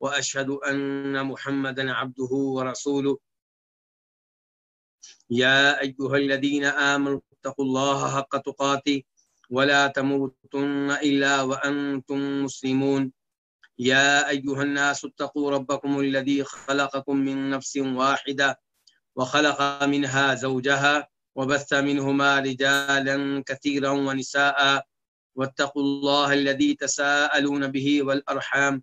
وأشهد أن محمدا عبده ورسوله. يا أيها الذين آمنوا اتقوا الله حق تقاته ولا تموتن إلا وأنتم مسلمون. يا أيها الناس اتقوا ربكم الذي خلقكم من نفس واحدة وخلق منها زوجها وبث منهما رجالا كثيرا ونساء. واتقوا الله الذي تساءلون به والأرحام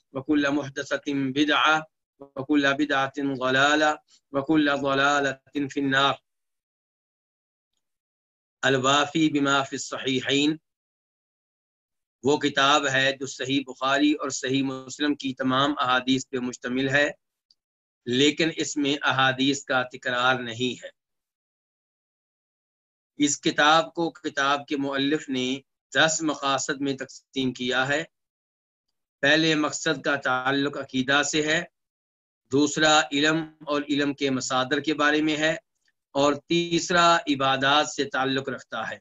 وكل محدثة بدعة وكل بدعة ضلالة وكل ضلالة في النار. الوافی بما فی الصحیحین وہ کتاب ہے جو صحیح بخاری اور صحیح مسلم کی تمام احادیث پہ مشتمل ہے، لیکن اس میں احادیث کا تکرار نہیں ہے۔ اس کتاب کو کتاب کے مؤلف نے دس مقاصد میں تقسیم کیا ہے۔ پہلے مقصد کا تعلق عقیدہ سے ہے، دوسرا علم اور علم کے مصادر کے بارے میں ہے، اور تیسرا عبادات سے تعلق رکھتا ہے۔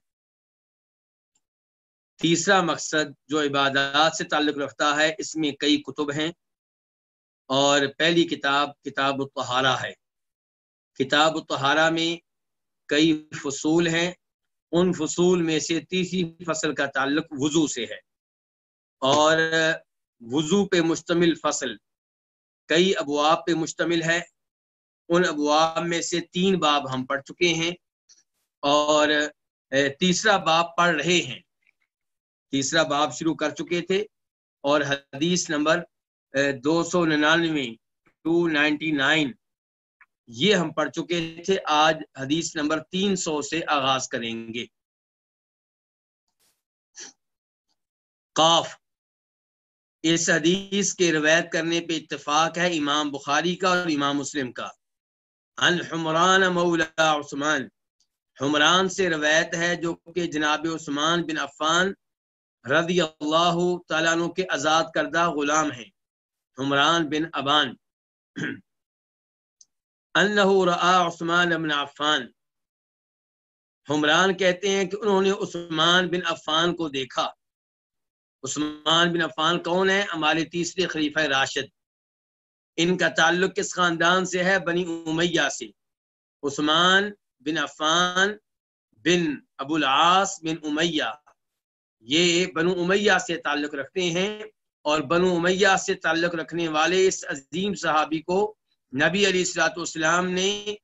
تیسرا مقصد جو عبادات سے تعلق رکھتا ہے، اس میں کئی کتب ہیں، اور پہلی کتاب کتاب الطہارہ ہے۔ کتاب الطہارہ میں کئی فصول ہیں، ان فصول میں سے تیسری فصل کا تعلق وضو سے ہے۔ اور وضو پہ مشتمل فصل۔ کئی ابواب پہ مشتمل ہے۔ ان ابواب میں سے تین باب ہم پڑھ چکے ہیں اور تیسرا باب پڑھ رہے ہیں۔ تیسرا باب شروع کر چکے تھے اور حدیث نمبر دو سو ننانوے ٹو نائنٹی نائن یہ ہم پڑھ چکے تھے۔ آج حدیث نمبر تین سو سے آغاز کریں گے۔ قاف۔ اس حدیث کے روایت کرنے پہ اتفاق ہے امام بخاری کا اور امام مسلم کا۔ ان حمران مولا عثمان۔ حمران سے روایت ہے جو کہ جناب عثمان بن عفان رضی اللہ تعالیٰ عنہ کے آزاد کردہ غلام ہیں۔ حمران بن ابان۔ انہو عثمان بن عفان۔ حمران کہتے ہیں کہ انہوں نے عثمان بن عفان کو دیکھا۔ عثمان بن عفان کون ہے؟ ہمارے تیسرے خلیفہ راشد۔ ان کا تعلق کس خاندان سے ہے؟ بنی امیہ سے۔ عثمان بن عفان بن ابو العاص بن امیہ۔ یہ بنو امیہ سے تعلق رکھتے ہیں اور بنو امیہ سے تعلق رکھنے والے اس عظیم صحابی کو نبی علیہ السلاۃ والسلام نے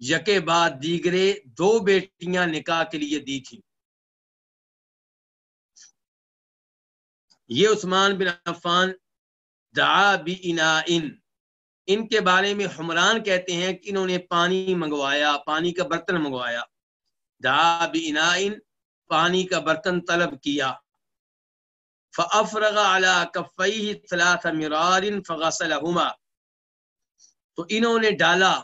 یکے بعد دیگرے دو بیٹیاں نکاح کے لیے دی تھی یہ عثمان بن عفان دعا بی ان کے بارے میں حمران کہتے ہیں کہ انہوں نے پانی منگوایا، پانی کا برتن منگوایا۔ دعا بی ان پانی کا برتن طلب کیا۔ فافرغ على كفيه ثلاث مرار فغسلهما۔ تو انہوں نے ڈالا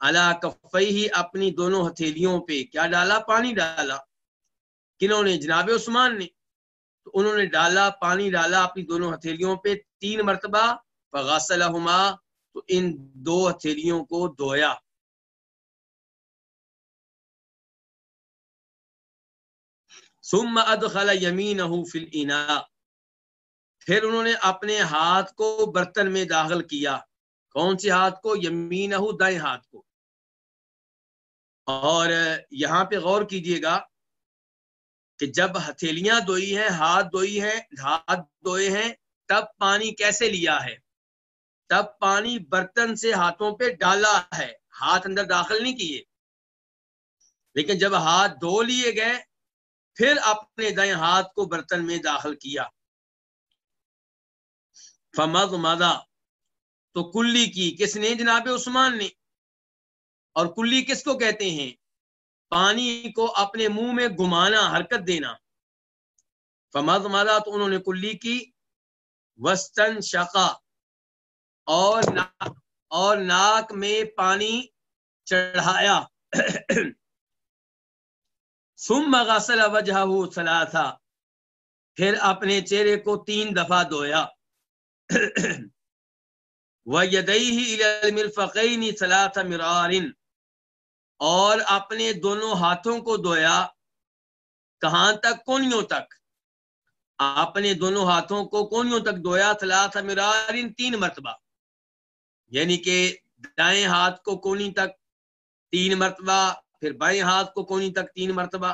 على كفيه اپنی دونوں ہتھیلیوں پہ۔ کیا ڈالا؟ پانی ڈالا۔ کنہوں نے جناب عثمان نے۔ تو انہوں نے ڈالا، پانی ڈالا اپنی دونوں ہتھیلیوں پہ، تین مرتبہ فغسلهما تو ان دو ہتھیلیوں کو دھویا۔ ثم ادخل يمينه في الاناء۔ پھر انہوں نے اپنے ہاتھ کو برتن میں داخل کیا۔ کون سے ہاتھ کو؟ یمین دائیں ہاتھ کو۔ اور یہاں پہ غور کیجیے گا۔ کہ جب ہتھیلیاں دھوئی ہیں، ہاتھ دھوئی ہیں، ہاتھ دھوئے ہیں، تب پانی کیسے لیا ہے؟ تب پانی برتن سے ہاتھوں پہ ڈالا ہے۔ ہاتھ اندر داخل نہیں کیے۔ لیکن جب ہاتھ دھو لیے گئے، پھر اپنے دائیں ہاتھ کو برتن میں داخل کیا۔ فمد مدا تو کلی کی کس نے جناب عثمان نے؟ اور کلی کس کو کہتے ہیں؟ پانی کو اپنے منہ میں گمانا حرکت دینا۔ فمد مدا تو انہوں نے کلی کی وسطن شقا اور اور ناک میں پانی چڑھایا۔ سم غسل وجہ ثلاثا۔ پھر اپنے چہرے کو تین دفعہ دھویا۔ وَيَدَيْهِ ثَلَاثَ مِرَارٍ۔ اور اپنے دونوں ہاتھوں کو دھویا، کہاں تک؟ کونیوں تک؟ اپنے دونوں ہاتھوں کو کونیوں تک دھویا ثلاث مرارن تین مرتبہ۔ یعنی کہ دائیں ہاتھ کو کونی تک تین مرتبہ، پھر بائیں ہاتھ کو کونی تک تین مرتبہ۔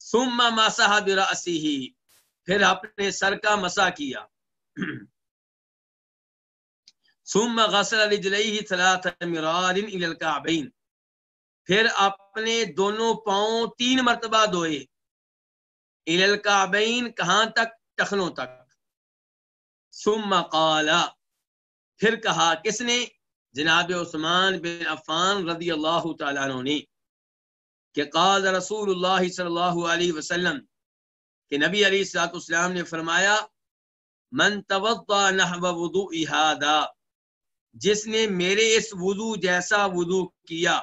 ثم مسح برأسه پھر اپنے سر کا مسا کیا۔ ثم غسل رجليه ثلاث مرار الى الكعبين۔ پھر اپنے دونوں پاؤں تین مرتبہ دھوئے۔ الى کہاں تک؟ ٹخنوں تک۔ ثم قال، پھر کہا، کس نے؟ جناب عثمان بن عفان رضی اللہ تعالیٰ عنہ نے، کہ قال رسول اللہ صلی اللہ علیہ وسلم، کہ نبی علیہ السلاۃ السلام نے فرمایا، من توضا نحو وضوء هذا، جس نے میرے اس وضو جیسا وضو کیا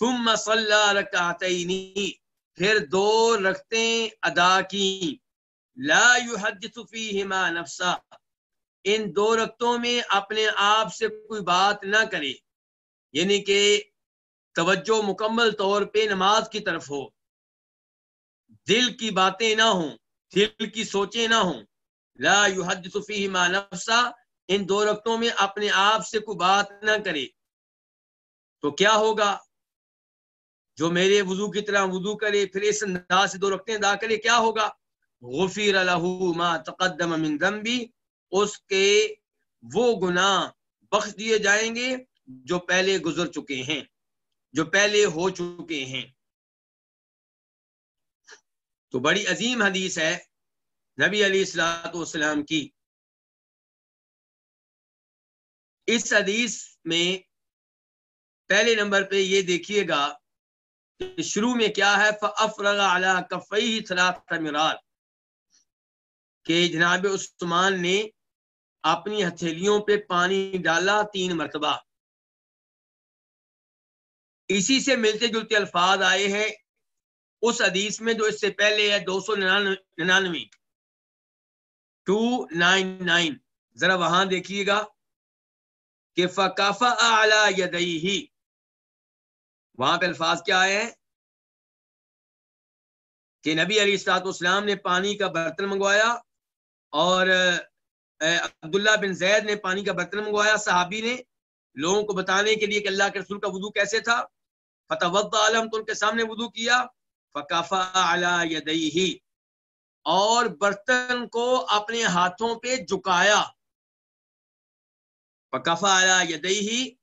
ثم صلى ركعتين پھر دو رکھتے ادا کی لا يحدث فيهما نفسا. ان دو رکتوں میں اپنے آپ سے کوئی بات نہ کرے. یعنی کہ توجہ مکمل طور پہ نماز کی طرف ہو. دل کی باتیں نہ ہوں، دل کی سوچیں نہ ہوں. لا يحدث فيهما نفسا. ان دو رکتوں میں اپنے آپ سے کوئی بات نہ کرے. تو کیا ہوگا؟ جو میرے وضو کی طرح وضو کرے، پھر اس انداز سے دو رکھتے ادا کرے، کیا ہوگا؟ غفیر ما تقدم من ذنبی، اس کے وہ گناہ بخش دیے جائیں گے جو پہلے گزر چکے ہیں، جو پہلے ہو چکے ہیں۔ تو بڑی عظیم حدیث ہے نبی علیہ السلاۃ والسلام کی۔ اس حدیث میں پہلے نمبر پہ یہ دیکھیے گا شروع میں کیا ہے؟ فَأَفْرَغَ عَلَى كَفَّيْهِ ثَلَاثَ کہ جناب عثمان نے اپنی ہتھیلیوں پہ پانی ڈالا تین مرتبہ۔ اسی سے ملتے جلتے الفاظ آئے ہیں۔ اس حدیث میں جو اس سے پہلے ہے، دو سو ننانوے ٹو نائن نائن ذرا وہاں دیکھیے گا کہ فکافا اعلی یدئی وہاں پہ الفاظ کیا آئے ہیں کہ نبی علی السلاط اسلام نے پانی کا برتن منگوایا اور عبداللہ بن زید نے پانی کا برتن منگوایا۔ صحابی نے لوگوں کو بتانے کے لیے کہ اللہ کے رسول کا وضو کیسے تھا۔ فتح عالم تو ان کے سامنے وضو کیا۔ فکافا اعلی ہی اور برتن کو اپنے ہاتھوں پہ جھکایا۔ فکافا اعلی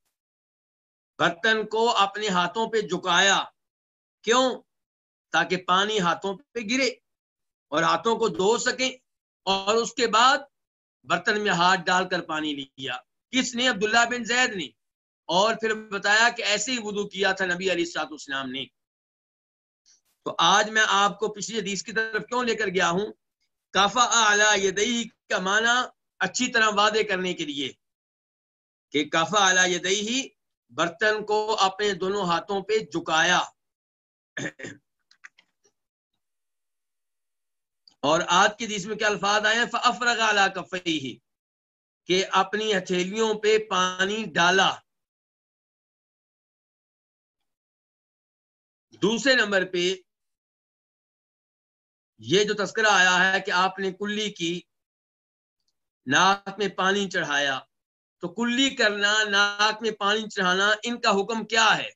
برتن کو اپنے ہاتھوں پہ جھکایا۔ کیوں؟ تاکہ پانی ہاتھوں پہ گرے اور ہاتھوں کو دھو سکیں۔ اور اس کے بعد برتن میں ہاتھ ڈال کر پانی لیا۔ کس نے؟ عبداللہ بن زید نے۔ اور پھر بتایا کہ ایسے ہی وضو کیا تھا نبی علی سات اسلام نے۔ تو آج میں آپ کو پچھلی حدیث کی طرف کیوں لے کر گیا ہوں؟ کافا اعلی یدئی کا معنی اچھی طرح وعدے کرنے کے لیے کہ کافا اعلی یدئی برتن کو اپنے دونوں ہاتھوں پہ جھکایا۔ اور آج کی حدیث میں کیا الفاظ آئے ہیں؟ افرغ اعلی کفئی کہ اپنی ہتھیلیوں پہ پانی ڈالا۔ دوسرے نمبر پہ یہ جو تذکرہ آیا ہے کہ آپ نے کلی کی ناک میں پانی چڑھایا۔ تو کلی کرنا، ناک میں پانی چڑھانا، ان کا حکم کیا ہے؟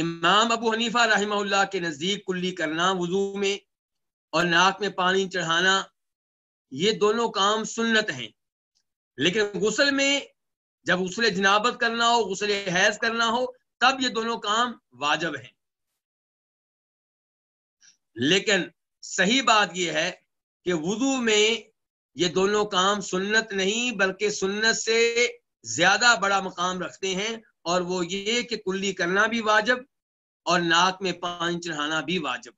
امام ابو حنیفہ رحمہ اللہ کے نزدیک کلی کرنا، وضو میں اور ناک میں پانی چڑھانا، یہ دونوں کام سنت ہیں۔ لیکن غسل میں جب غسل جنابت کرنا ہو، غسل حیض کرنا ہو، تب یہ دونوں کام واجب ہیں۔ لیکن صحیح بات یہ ہے کہ وضو میں یہ دونوں کام سنت نہیں بلکہ سنت سے زیادہ بڑا مقام رکھتے ہیں اور وہ یہ کہ کلی کرنا بھی واجب اور ناک میں پانی چڑھانا بھی واجب۔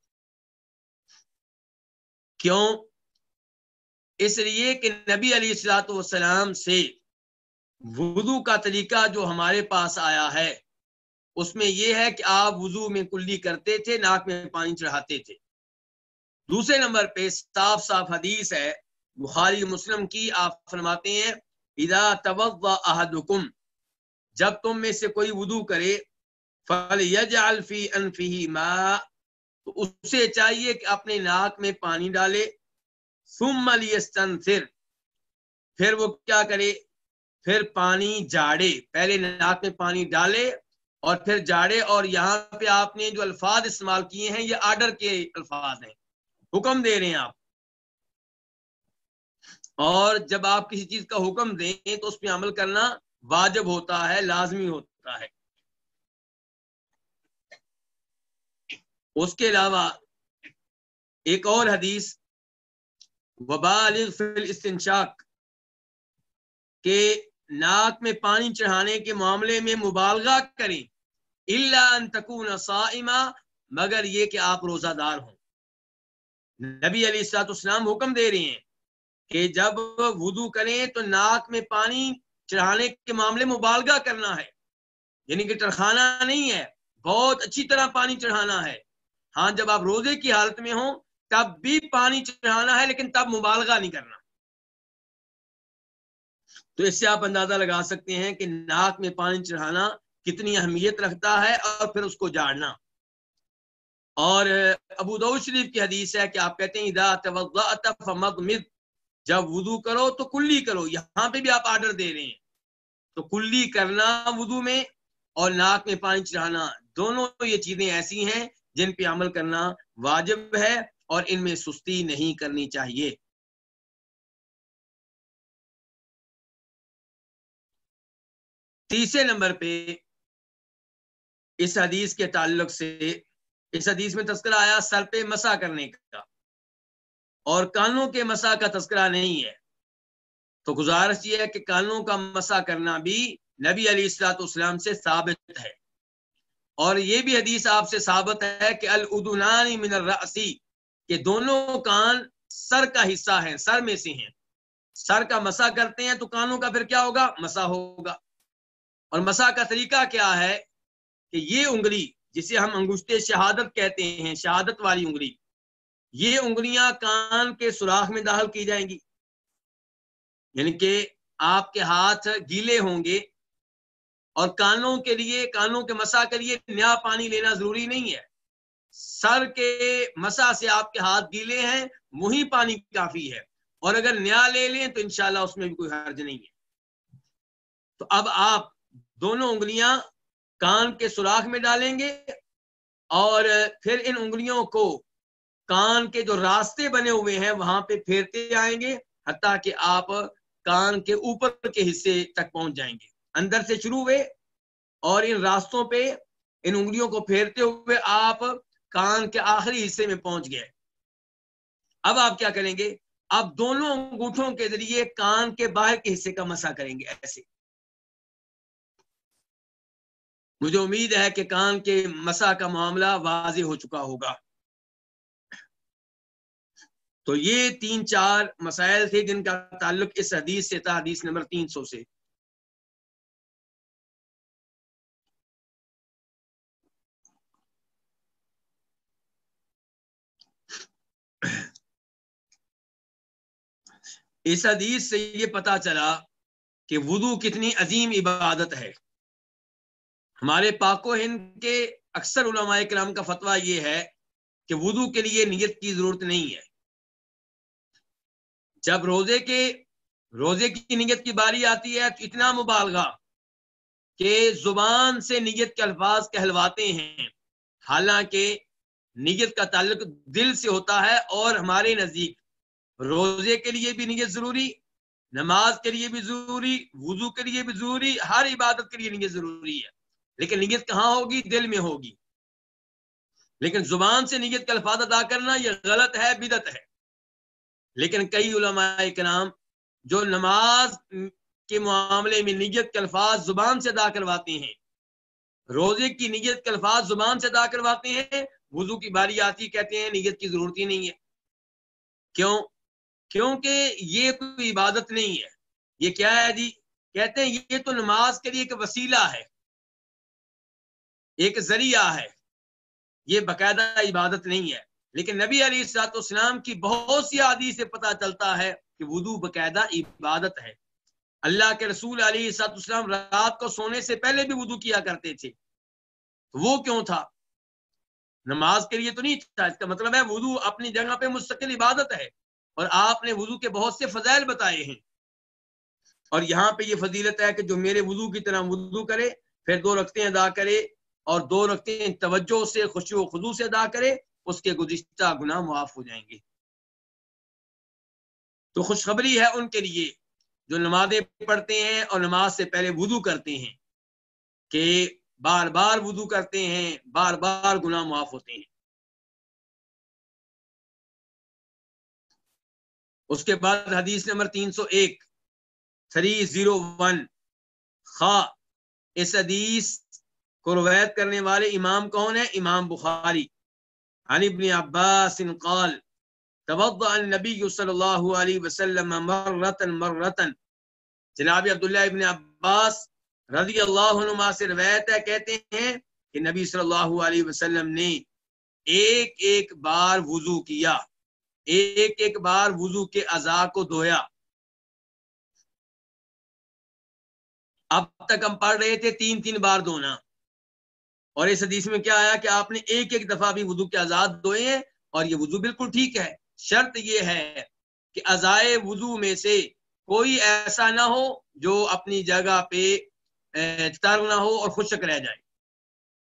کیوں؟ اس لیے کہ نبی علی السلاۃ والسلام سے وضو کا طریقہ جو ہمارے پاس آیا ہے، اس میں یہ ہے کہ آپ وضو میں کلی کرتے تھے، ناک میں پانی چڑھاتے تھے۔ دوسرے نمبر پہ صاف صاف حدیث ہے بخاری مسلم کی آپ فرماتے ہیں، اذا توضا احدکم، جب تم میں سے کوئی وضو کرے فلیجعل فی انفه ماء، تو اسے چاہیے کہ اپنے ناک میں پانی ڈالے، ثم لیستنثر پھر وہ کیا کرے؟ پھر پانی جاڑے۔ پہلے ناک میں پانی ڈالے اور پھر جاڑے۔ اور یہاں پہ آپ نے جو الفاظ استعمال کیے ہیں، یہ آرڈر کے الفاظ ہیں۔ حکم دے رہے ہیں آپ۔ اور جب آپ کسی چیز کا حکم دیں تو اس پہ عمل کرنا واجب ہوتا ہے، لازمی ہوتا ہے۔ اس کے علاوہ ایک اور حدیث استنشاق کے ناک میں پانی چڑھانے کے معاملے میں مبالغہ کریں اللہ ان تکون صائمہ مگر یہ کہ آپ روزہ دار ہوں۔ نبی علی السلاط اسلام حکم دے رہے ہیں کہ جب وضو کریں تو ناک میں پانی چڑھانے کے معاملے مبالغہ کرنا ہے۔ یعنی کہ ٹرخانا نہیں ہے، بہت اچھی طرح پانی چڑھانا ہے۔ ہاں جب آپ روزے کی حالت میں ہوں، تب بھی پانی چڑھانا ہے، لیکن تب مبالغہ نہیں کرنا۔ تو اس سے آپ اندازہ لگا سکتے ہیں کہ ناک میں پانی چڑھانا کتنی اہمیت رکھتا ہے اور پھر اس کو جاڑنا۔ اور ابو دو شریف کی حدیث ہے کہ آپ کہتے ہیں جب وضو کرو تو کلی کرو، یہاں پہ بھی آپ آرڈر دے رہے ہیں۔ تو کلی کرنا وضو میں اور ناک میں پانی چڑھانا، دونوں یہ چیزیں ایسی ہیں جن پہ عمل کرنا واجب ہے اور ان میں سستی نہیں کرنی چاہیے۔ تیسرے نمبر پہ اس حدیث کے تعلق سے، اس حدیث میں تذکرہ آیا سر پہ مسا کرنے کا۔ اور کانوں کے مسا کا تذکرہ نہیں ہے۔ تو گزارش یہ ہے کہ کانوں کا مسا کرنا بھی نبی علی السلاط اسلام سے ثابت ہے۔ اور یہ بھی حدیث آپ سے ثابت ہے کہ الدنانی من الرأسی کہ دونوں کان سر کا حصہ ہیں، سر میں سے ہیں۔ سر کا مسا کرتے ہیں تو کانوں کا پھر کیا ہوگا؟ مسا ہوگا۔ اور مسا کا طریقہ کیا ہے؟ کہ یہ انگلی، جسے ہم انگشت شہادت کہتے ہیں، شہادت والی انگلی یہ انگلیاں کان کے سوراخ میں داخل کی جائیں گی۔ یعنی کہ آپ کے ہاتھ گیلے ہوں گے اور کانوں کے لیے، کانوں کے مسا کے لیے نیا پانی لینا ضروری نہیں ہے۔ سر کے مسا سے آپ کے ہاتھ گیلے ہیں، وہی پانی کافی ہے۔ اور اگر نیا لے لیں تو انشاءاللہ اس میں بھی کوئی حرج نہیں ہے۔ تو اب آپ دونوں انگلیاں کان کے سوراخ میں ڈالیں گے اور پھر ان انگلیوں کو کان کے جو راستے بنے ہوئے ہیں، وہاں پہ پھیرتے آئیں گے، حتیٰ کہ آپ کان کے اوپر کے حصے تک پہنچ جائیں گے۔ اندر سے شروع ہوئے اور ان راستوں پہ، ان انگلیوں کو پھیرتے ہوئے آپ کان کے آخری حصے میں پہنچ گئے۔ اب آپ کیا کریں گے؟ اب دونوں انگوٹھوں کے ذریعے کان کے باہر کے حصے کا مسا کریں گے ایسے۔ مجھے امید ہے کہ کان کے مسا کا معاملہ واضح ہو چکا ہوگا۔ تو یہ تین چار مسائل تھے جن کا تعلق اس حدیث سے تھا، حدیث نمبر تین سو سے۔ اس حدیث سے یہ پتا چلا کہ وضو کتنی عظیم عبادت ہے۔ ہمارے پاک و ہند کے اکثر علماء کرام کا فتویٰ یہ ہے کہ وضو کے لیے نیت کی ضرورت نہیں ہے۔ جب روزے کے روزے کی نیت کی باری آتی ہے تو اتنا مبالغہ کہ زبان سے نیت کے الفاظ کہلواتے ہیں۔ حالانکہ نیت کا تعلق دل سے ہوتا ہے اور ہمارے نزدیک۔ روزے کے لیے بھی نیت ضروری، نماز کے لیے بھی ضروری، وضو کے لیے بھی ضروری، ہر عبادت کے لیے نیت ضروری ہے۔ لیکن نیت کہاں ہوگی؟ دل میں ہوگی۔ لیکن زبان سے نیت کا الفاظ ادا کرنا یہ غلط ہے بدت ہے۔ لیکن کئی علماء کرام جو نماز کے معاملے میں نیت کے الفاظ زبان سے ادا کرواتے ہیں، روزے کی نیت کے الفاظ زبان سے ادا کرواتے ہیں، وضو کی باری آتی کہتے ہیں، نیت کی ضرورت ہی نہیں ہے۔ کیوں؟ کیونکہ یہ کوئی عبادت نہیں ہے۔ یہ کیا ہے جی؟ کہتے ہیں یہ تو نماز کے لیے ایک وسیلہ ہے، ایک ذریعہ ہے۔ یہ باقاعدہ عبادت نہیں ہے۔ لیکن نبی علی السلاط اسلام کی بہت سی عادی سے پتہ چلتا ہے کہ وضو باقاعدہ عبادت ہے۔ اللہ کے رسول علی سات اسلام رات کو سونے سے پہلے بھی وضو کیا کرتے تھے۔ وہ کیوں تھا؟ نماز کے لیے تو نہیں تھا، اس کا مطلب ہے وضو اپنی جگہ پہ مستقل عبادت ہے اور آپ نے وضو کے بہت سے فضائل بتائے ہیں۔ اور یہاں پہ یہ فضیلت ہے کہ جو میرے وضو کی طرح وضو کرے، پھر دو رکھتے ادا کرے اور دو رکھتے توجہ سے، خوشی و خدو سے ادا کرے۔ اس کے گزشتہ گناہ معاف ہو جائیں گے۔ تو خوشخبری ہے ان کے لیے جو نمازیں پڑھتے ہیں اور نماز سے پہلے وضو کرتے ہیں کہ بار بار وضو کرتے ہیں، بار بار گناہ معاف ہوتے ہیں۔ اس کے بعد حدیث نمبر تین سو ایک، تھری زیرو ون، خا، اس حدیث کو روایت کرنے والے امام کون ہے امام بخاری۔ عن ابن عباس قال توضع النبی صلی اللہ علیہ وسلم مرتا مرتا جناب عبداللہ ابن عباس رضی اللہ عنہ سے روایت ہے، کہتے ہیں کہ نبی صلی اللہ علیہ وسلم نے ایک ایک بار وضو کیا، ایک ایک بار وضو کے اعضاء کو دھویا۔ اب تک ہم پڑھ رہے تھے، تین تین بار دھونا۔ اور اس حدیث میں کیا آیا کہ آپ نے ایک ایک دفعہ بھی وضو کے آزاد دھوئے ہیں اور یہ وضو بالکل ٹھیک ہے۔ شرط یہ ہے کہ ازائے وضو میں سے کوئی ایسا نہ ہو جو اپنی جگہ پہ تر نہ ہو اور خشک رہ جائے۔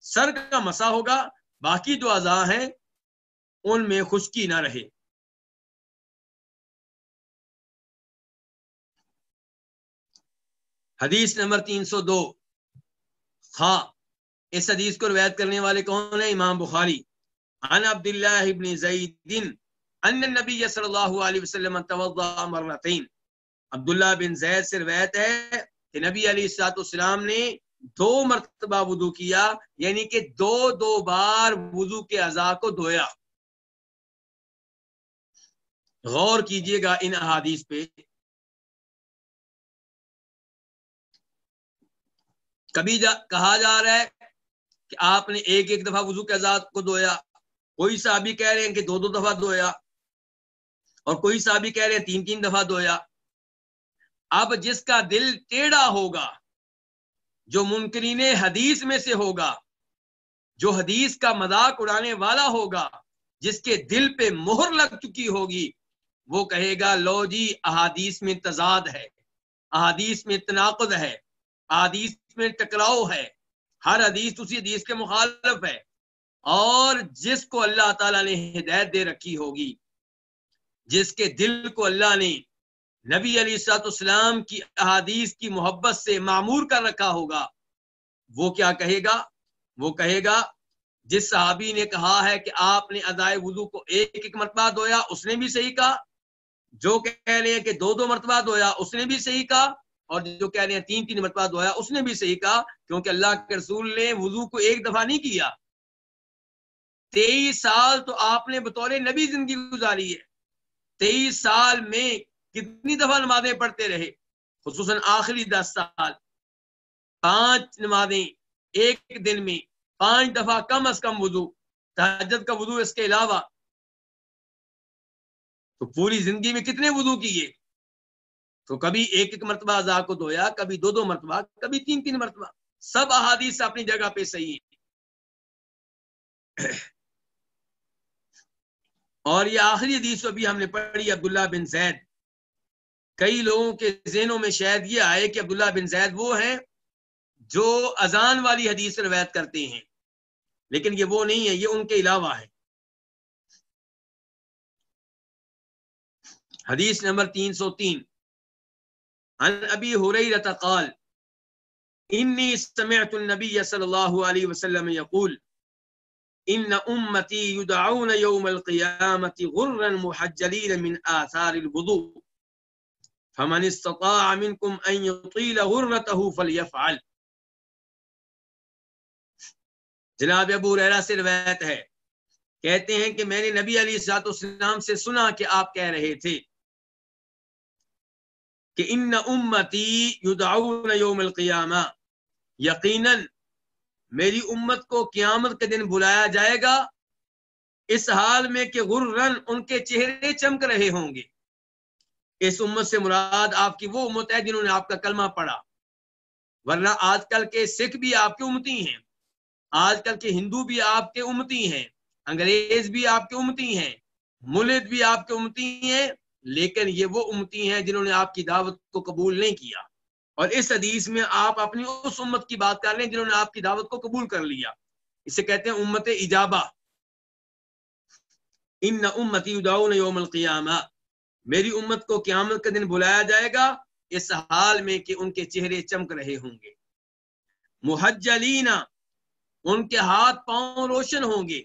سر کا مسا ہوگا، باقی جو اعضاء ہیں، ان میں خشکی نہ رہے۔ حدیث نمبر تین سو دو۔ خا اس حدیث کو روایت کرنے والے کون ہیں؟ امام بخاری۔ عن عبداللہ ابن زید ان النبی صلی اللہ علیہ وسلم توضع مرتين عبداللہ بن زید سے روایت ہے کہ نبی علیہ السلاط السلام نے دو مرتبہ وضو کیا یعنی کہ دو دو بار وضو کے اعضاء کو دھویا۔ غور کیجیے گا ان احادیث پہ۔ کبھی جا کہا جا رہا ہے کہ آپ نے ایک ایک دفعہ وضو کے آزاد کو دھویا۔ کوئی صحابی کہہ رہے ہیں کہ دو دو دفعہ دھویا۔ اور کوئی صحابی کہہ رہے ہیں تین تین دفعہ دھویا۔ اب جس کا دل ٹیڑھا ہوگا، جو منکرین حدیث میں سے ہوگا، جو حدیث کا مذاق اڑانے والا ہوگا، جس کے دل پہ مہر لگ چکی ہوگی، وہ کہے گا، لو جی احادیث میں تضاد ہے۔ احادیث میں تناقض ہے۔ احادیث میں ٹکراؤ ہے۔ ہر حدیث اسی حدیث کے مخالف ہے۔ اور جس کو اللہ تعالیٰ نے ہدایت دے رکھی ہوگی، جس کے دل کو اللہ نے نبی علی سات اسلام کی احادیث کی محبت سے معمور کر رکھا ہوگا، وہ کیا کہے گا؟ وہ کہے گا، جس صحابی نے کہا ہے کہ آپ نے ادائے وضو کو ایک ایک مرتبہ دھویا، اس نے بھی صحیح کہا۔ جو کہہ رہے ہیں کہ دو دو مرتبہ دھویا، اس نے بھی صحیح کہا۔ اور جو کہہ رہے ہیں تین تین مرتبہ دھویا اس نے بھی صحیح کہا، کیونکہ اللہ کے رسول نے وضو کو ایک دفعہ نہیں کیا۔ تیئیس سال تو آپ نے بطور نبی زندگی گزاری ہے۔ تیئیس سال میں کتنی دفعہ نمازیں پڑھتے رہے، خصوصاً آخری دس سال۔ پانچ نمازیں ایک دن میں، پانچ دفعہ کم از کم وضو تحجد کا وضو اس کے علاوہ۔ تو پوری زندگی میں کتنے وضو کیے؟ تو کبھی ایک ایک مرتبہ ازا کو دھویا، کبھی دو دو مرتبہ، کبھی تین تین مرتبہ۔ سب احادیث اپنی جگہ پہ صحیح ہے اور یہ آخری حدیث ابھی ہم نے پڑھی، عبداللہ بن زید۔ کئی لوگوں کے ذہنوں میں شاید یہ آئے کہ عبداللہ بن زید وہ ہیں جو اذان والی حدیث روایت کرتے ہیں۔ لیکن یہ وہ نہیں ہے یہ ان کے علاوہ ہے حدیث نمبر تین سو تین۔ عن ابی حریرہ قال، انی سمعت النبی صلی اللہ علیہ وسلم یقول، ان امتی یدعون یوم القیامت غرا محجلین من آثار الوضوء، فمن استطاع منکم ان یطیل غرته فلیفعل. جناب ابو ریرہ سے روایت ہے، کہتے ہیں کہ میں نے نبی علی سات السلام سے سنا کہ آپ کہہ رہے تھے کہ ان امتی یدعون یوم القیامہ، یقیناً میری امت کو قیامت کے دن بلایا جائے گا، اس حال میں کہ غرن ان کے چہرے چمک رہے ہوں گے۔ اس امت سے مراد آپ کی وہ امت ہے جنہوں نے آپ کا کلمہ پڑھا۔ ورنہ آج کل کے سکھ بھی آپ کے امتی ہیں۔ آج کل کے ہندو بھی آپ کے امتی ہیں۔ انگریز بھی آپ کے امتی ہیں۔ ملد بھی آپ کے امتی ہیں۔ لیکن یہ وہ امتی ہیں جنہوں نے آپ کی دعوت کو قبول نہیں کیا۔ اور اس حدیث میں آپ اپنی اس امت کی بات کر رہے ہیں جنہوں نے آپ کی دعوت کو قبول کر لیا۔ اسے کہتے ہیں امت ایجابہ ان امتی یوم القیامہ۔ میری امت کو قیامت کے دن بلایا جائے گا۔ اس حال میں کہ ان کے چہرے چمک رہے ہوں گے۔ محجلین، ان کے ہاتھ پاؤں روشن ہوں گے۔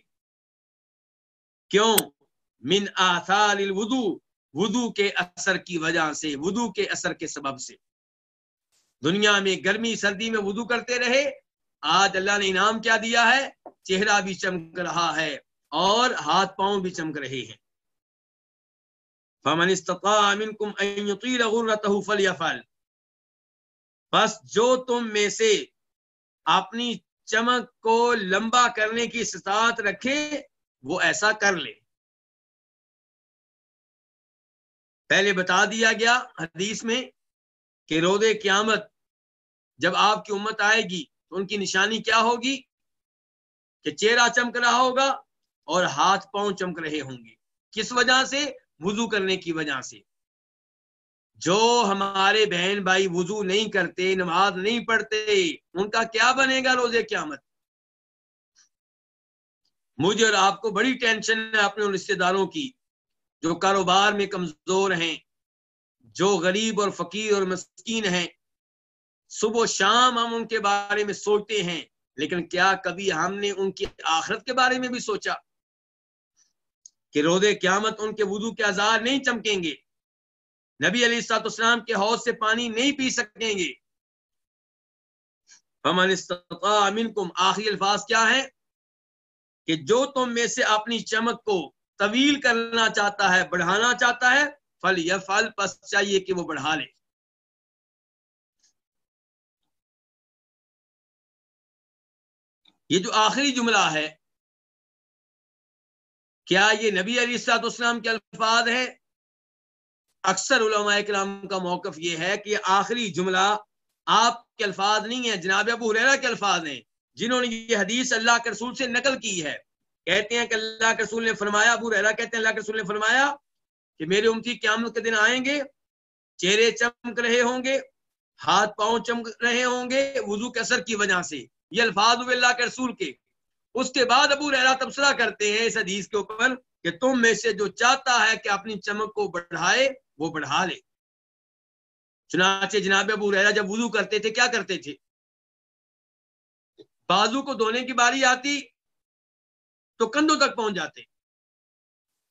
کیوں؟ من آثار الوضو۔ وضو کے اثر کی وجہ سے، وضو کے اثر کے سبب سے۔ دنیا میں گرمی، سردی میں وضو کرتے رہے، آج اللہ نے انعام کیا دیا ہے، چہرہ بھی چمک رہا ہے اور ہاتھ پاؤں بھی چمک رہے ہیں۔ فمن استطاع منكم ان يطيل غرته فليفعل بس جو تم میں سے اپنی چمک کو لمبا کرنے کی استطاعت رکھے، وہ ایسا کر لے۔ پہلے بتا دیا گیا حدیث میں کہ رود قیامت جب آپ کی امت آئے گی تو ان کی نشانی کیا ہوگی؟ کہ چہرہ چمک رہا ہوگا اور ہاتھ پاؤں چمک رہے ہوں گے۔ کس وجہ سے؟ وضو کرنے کی وجہ سے۔ جو ہمارے بہن بھائی وضو نہیں کرتے، نماز نہیں پڑھتے، ان کا کیا بنے گا روزے قیامت؟ مجھے اور آپ کو بڑی ٹینشن ہے اپنے رشتے داروں کی۔ جو کاروبار میں کمزور ہیں، جو غریب اور فقیر اور مسکین ہیں۔ صبح و شام ہم ان کے بارے میں سوچتے ہیں، لیکن کیا کبھی ہم نے ان کی آخرت کے بارے میں بھی سوچا؟ کہ رود قیامت ان کے وضو کے آزار نہیں چمکیں گے۔ نبی علی سات اسلام کے حوض سے پانی نہیں پی سکیں گے۔ آخری الفاظ کیا ہے کہ جو تم میں سے اپنی چمک کو طویل کرنا چاہتا ہے، بڑھانا چاہتا ہے، فل یا فل پس چاہیے کہ وہ بڑھا لے۔ یہ جو آخری جملہ ہے، کیا یہ نبی علی السلاط اسلام کے الفاظ ہے اکثر علماء کرام کا موقف یہ ہے کہ یہ آخری جملہ آپ کے الفاظ نہیں ہیں، جناب ابو ریرا کے الفاظ ہیں، جنہوں نے یہ حدیث اللہ کے رسول سے نقل کی ہے۔ کہتے ہیں کہ اللہ کے رسول نے فرمایا، ابو ریرا کہتے ہیں اللہ کے رسول نے فرمایا کہ میرے امتی قیامت کے دن آئیں گے، چہرے چمک رہے ہوں گے، ہاتھ پاؤں چمک رہے ہوں گے وضو کے اثر کی وجہ سے۔ یہ الفاظ ہوئے اللہ کے رسول کے۔ اس کے بعد ابو رحرا تبصرہ کرتے ہیں اس حدیث کے اوپر کہ تم میں سے جو چاہتا ہے کہ اپنی چمک کو بڑھائے، وہ بڑھا لے۔ چنانچہ جناب ابو رحرا جب وضو کرتے تھے، کیا کرتے تھے؟ بازو کو دھونے کی باری آتی تو کندھوں تک پہنچ جاتے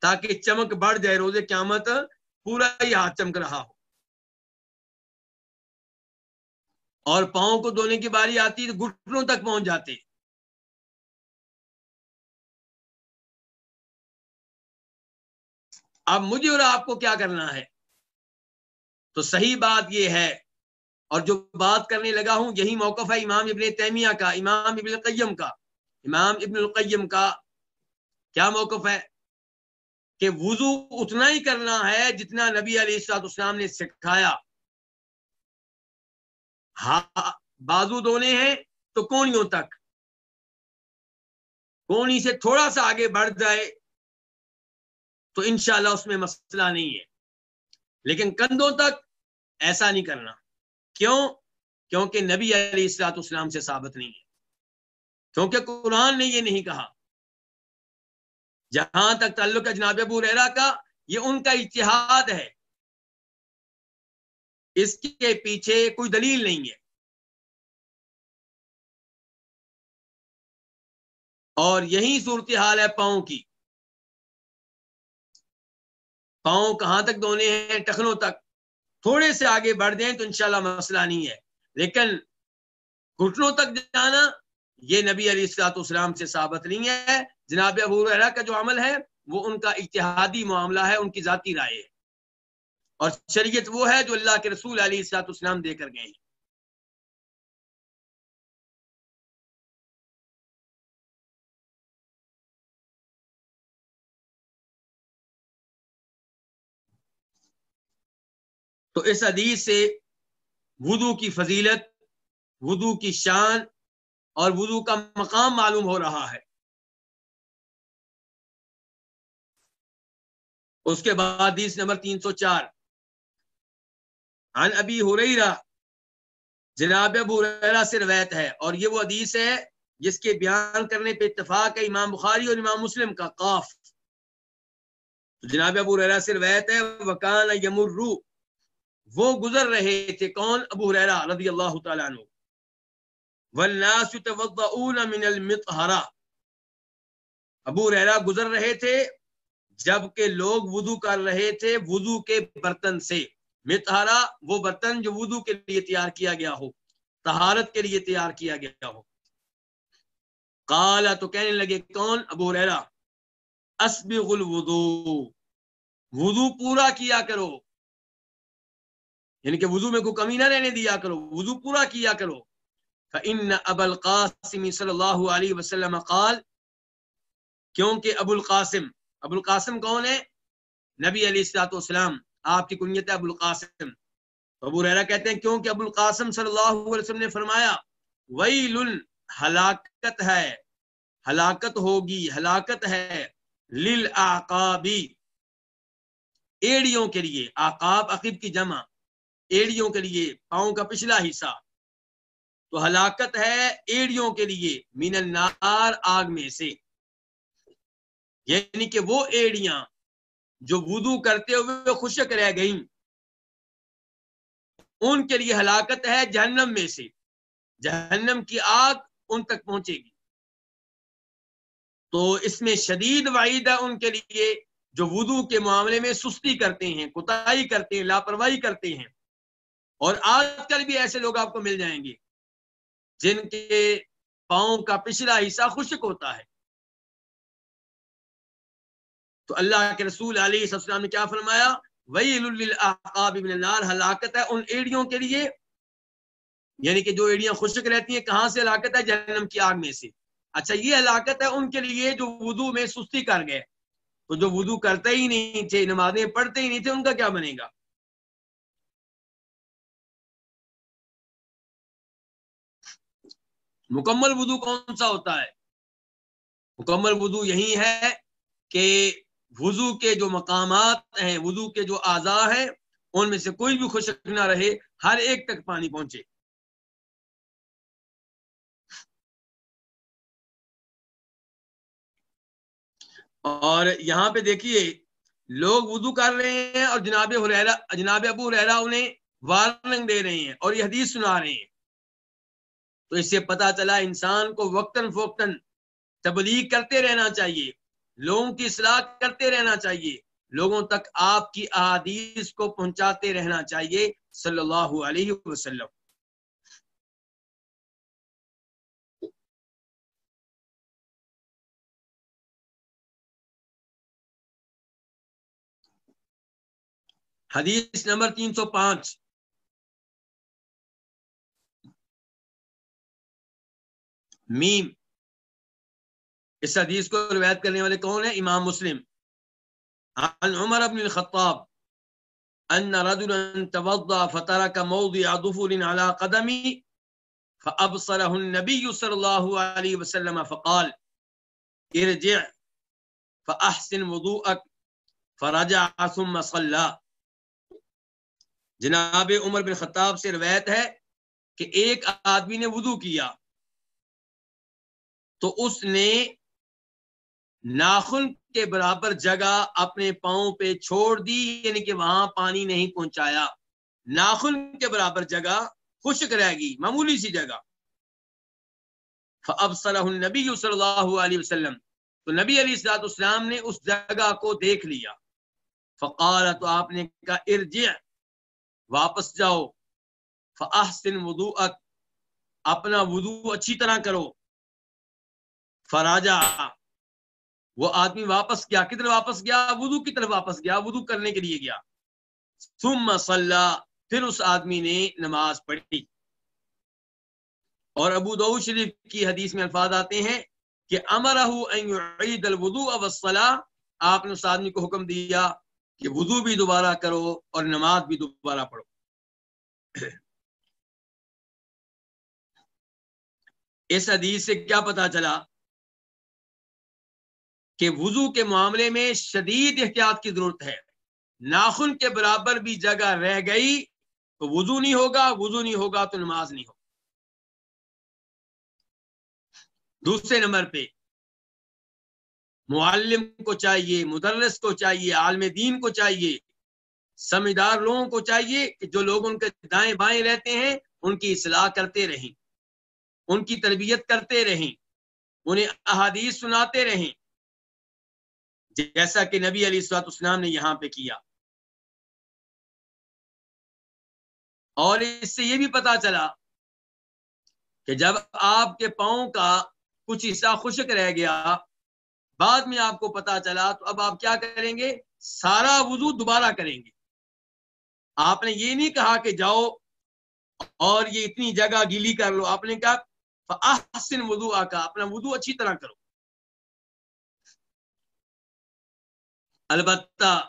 تاکہ چمک بڑھ جائے روزے قیامت، پورا ہی ہاتھ چمک رہا ہو۔ اور پاؤں کو دھونے کی باری آتی تو گھٹنوں تک پہنچ جاتے اب مجھے اور آپ کو کیا کرنا ہے؟ تو صحیح بات یہ ہے۔ اور جو بات کرنے لگا ہوں، یہی موقف ہے امام ابن تیمیہ کا، امام ابن القیم کا۔ امام ابن القیم کا کیا موقف ہے کہ وضو اتنا ہی کرنا ہے جتنا نبی علیہ السلاط اسلام نے سکھایا؟ ہاں بازو دونے ہیں تو کونیوں تک؟ کونی سے تھوڑا سا آگے بڑھ جائے تو انشاءاللہ اس میں مسئلہ نہیں ہے۔ لیکن کندھوں تک ایسا نہیں کرنا۔ کیوں؟ کیونکہ نبی علیہ السلاط اسلام سے ثابت نہیں ہے۔ کیونکہ قرآن نے یہ نہیں کہا۔ جہاں تک تعلق ہے جناب ابو ریرا کا، یہ ان کا اتحاد ہے۔ اس کے پیچھے کوئی دلیل نہیں ہے۔ اور یہی صورتحال ہے پاؤں کی۔ پاؤں کہاں تک دھونے ہیں؟ ٹخنوں تک۔ تھوڑے سے آگے بڑھ دیں تو انشاءاللہ مسئلہ نہیں ہے۔ لیکن گھٹنوں تک جانا یہ نبی علی السلاط اسلام سے ثابت نہیں ہے۔ جناب ابو کا جو عمل ہے، وہ ان کا اتحادی معاملہ ہے، ان کی ذاتی رائے ہے۔ اور شریعت وہ ہے جو اللہ کے رسول علی السلاط اسلام دے کر گئے ہیں۔ تو اس حدیث سے وضو کی فضیلت، وضو کی شان اور وضو کا مقام معلوم ہو رہا ہے۔ اس کے بعد حدیث نمبر تین سو چار۔ عن ابی حریرہ جناب ابو حریرہ سے روایت ہے، اور یہ وہ حدیث ہے جس کے بیان کرنے پہ اتفاق ہے امام بخاری اور امام مسلم کا، قاف۔ جناب ابو حریرہ سے روایت ہے، وکان یمرو۔ وہ گزر رہے تھے کون؟ ابو ریرا رضی اللہ تعالیٰ عنہ۔ والناس يتوضؤون من المطهرہ ابو ریرا گزر رہے تھے جبکہ لوگ وضو کر رہے تھے وضو کے برتن سے۔ متحرا وہ برتن جو وضو کے لیے تیار کیا گیا ہو، طہارت کے لیے تیار کیا گیا ہو۔ قال، تو کہنے لگے، کون؟ ابو ریرا اسبغ الوضو۔ وضو پورا کیا کرو۔ یعنی کہ وضو میں کوئی کمی نہ رہنے دیا کرو، وضو پورا کیا کرو۔ فَإِنَّ أَبَا الْقَاسِمِ صلی اللہ علیہ وسلم قال، کیونکہ ابو القاسم ابو القاسم کون ہے؟ نبی علیہ السلاۃ والسلام، آپ کی کنیت ہے ابو القاسم۔ ابو ریرا کہتے ہیں کیونکہ ابو القاسم صلی اللہ علیہ وسلم نے فرمایا ویل ہلاکت ہے، ہلاکت ہوگی، ہلاکت ہے للعقابی ایڑیوں کے لیے آقاب عقیب کی جمع، ایڑیوں کے لیے، پاؤں کا پچھلا حصہ۔ تو ہلاکت ہے ایڑیوں کے لیے مین النار آگ میں سے۔ یعنی کہ وہ ایڑیاں جو وضو کرتے ہوئے خشک رہ گئیں۔ ان کے لیے ہلاکت ہے جہنم میں سے۔ جہنم کی آگ ان تک پہنچے گی۔ تو اس میں شدید وعید ہے ان کے لیے جو وضو کے معاملے میں سستی کرتے ہیں، کوتاہی کرتے ہیں، لاپرواہی کرتے ہیں۔ اور آج کل بھی ایسے لوگ آپ کو مل جائیں گے جن کے پاؤں کا پچھلا حصہ خشک ہوتا ہے۔ تو اللہ کے رسول علیہ السلام نے کیا فرمایا؟ النار، ہلاکت ہے ان ایڑیوں کے لیے یعنی کہ جو ایڑیاں خشک رہتی ہیں، کہاں سے ہلاکت ہے؟ جہنم کی آگ میں سے۔ اچھا یہ ہلاکت ہے ان کے لیے جو وضو میں سستی کر گئے۔ تو جو وضو کرتے ہی نہیں تھے، نمازیں پڑھتے ہی نہیں تھے، ان کا کیا بنے گا؟ مکمل وضو کون سا ہوتا ہے؟ مکمل وضو یہی ہے کہ وضو کے جو مقامات ہیں، وضو کے جو اعضاء ہیں، ان میں سے کوئی بھی خشک نہ رہے، ہر ایک تک پانی پہنچے۔ اور یہاں پہ دیکھیے، لوگ وضو کر رہے ہیں اور جناب حریرا جناب ابو ریرا انہیں وارننگ دے رہے ہیں اور یہ حدیث سنا رہے ہیں۔ تو اس سے پتا چلا انسان کو وقتاً فوقتاً تبلیغ کرتے رہنا چاہیے۔ لوگوں کی اصلاح کرتے رہنا چاہیے۔ لوگوں تک آپ کی احادیث کو پہنچاتے رہنا چاہیے۔ صلی اللہ علیہ وسلم۔ حدیث نمبر تین سو پانچ۔ میم۔ اس حدیث کو روایت کرنے والے کون ہیں؟ امام مسلم۔ عن عمر بن الخطاب ان رجلا توضا فترك موضع ظفر على قدمي فابصره النبي صلى الله عليه وسلم فقال، ارجع فاحسن وضوءك، فرجع ثم صلى۔ جناب عمر بن خطاب سے روایت ہے کہ ایک آدمی نے وضو کیا، تو اس نے ناخن کے برابر جگہ اپنے پاؤں پہ چھوڑ دی یعنی کہ وہاں پانی نہیں پہنچایا۔ ناخن کے برابر جگہ خشک رہے گی معمولی سی جگہ۔ اب النبی صلی اللہ علیہ وسلم۔ تو نبی علی السلاط اسلام نے اس جگہ کو دیکھ لیا۔ فقال، تو آپ نے کہا، ارجع، واپس جاؤ۔ فاحسن وضوءک، اپنا وضو اچھی طرح کرو۔ فراجا وہ آدمی واپس گیا، کدھر واپس گیا؟ وضو کی طرف واپس گیا، وضو کرنے کے لیے گیا۔ ثم صلی پھر اس آدمی نے نماز پڑھی۔ اور ابو دو شریف کی حدیث میں الفاظ آتے ہیں کہ امرہ ان الوضوء والصلاة۔ آپ نے اس آدمی کو حکم دیا کہ وضو بھی دوبارہ کرو اور نماز بھی دوبارہ پڑھو۔ اس حدیث سے کیا پتا چلا کہ وضو کے معاملے میں شدید احتیاط کی ضرورت ہے۔ ناخن کے برابر بھی جگہ رہ گئی تو وضو نہیں ہوگا، وضو نہیں ہوگا تو نماز نہیں ہوگا دوسرے نمبر پہ، معلم کو چاہیے، مدرس کو چاہیے، عالم دین کو چاہیے، سمجھدار لوگوں کو چاہیے کہ جو لوگ ان کے دائیں بائیں رہتے ہیں، ان کی اصلاح کرتے رہیں، ان کی تربیت کرتے رہیں، انہیں احادیث سناتے رہیں۔ جیسا کہ نبی علی سوات اسلام نے یہاں پہ کیا۔ اور اس سے یہ بھی پتا چلا کہ جب آپ کے پاؤں کا کچھ حصہ خشک رہ گیا، بعد میں آپ کو پتا چلا، تو اب آپ کیا کریں گے؟ سارا وضو دوبارہ کریں گے۔ آپ نے یہ نہیں کہا کہ جاؤ اور یہ اتنی جگہ گیلی کر لو، آپ نے کہا احسن وضو آ کا اپنا وضو اچھی طرح کرو۔ البتہ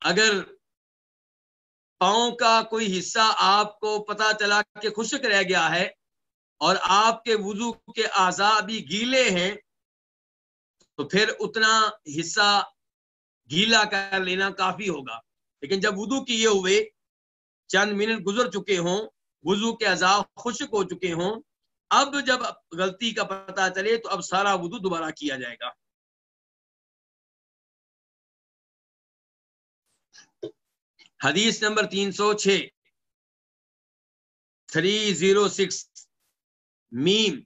اگر پاؤں کا کوئی حصہ آپ کو پتا چلا کہ خشک رہ گیا ہے اور آپ کے وضو کے اعضاء بھی گیلے ہیں، تو پھر اتنا حصہ گیلا کر لینا کافی ہوگا۔ لیکن جب وضو کیے ہوئے چند منٹ گزر چکے ہوں، وضو کے اعضاء خشک ہو چکے ہوں، اب جب غلطی کا پتہ چلے تو اب سارا وضو دوبارہ کیا جائے گا۔ حدیث نمبر تین سو چھ۔ Three zero six. میم۔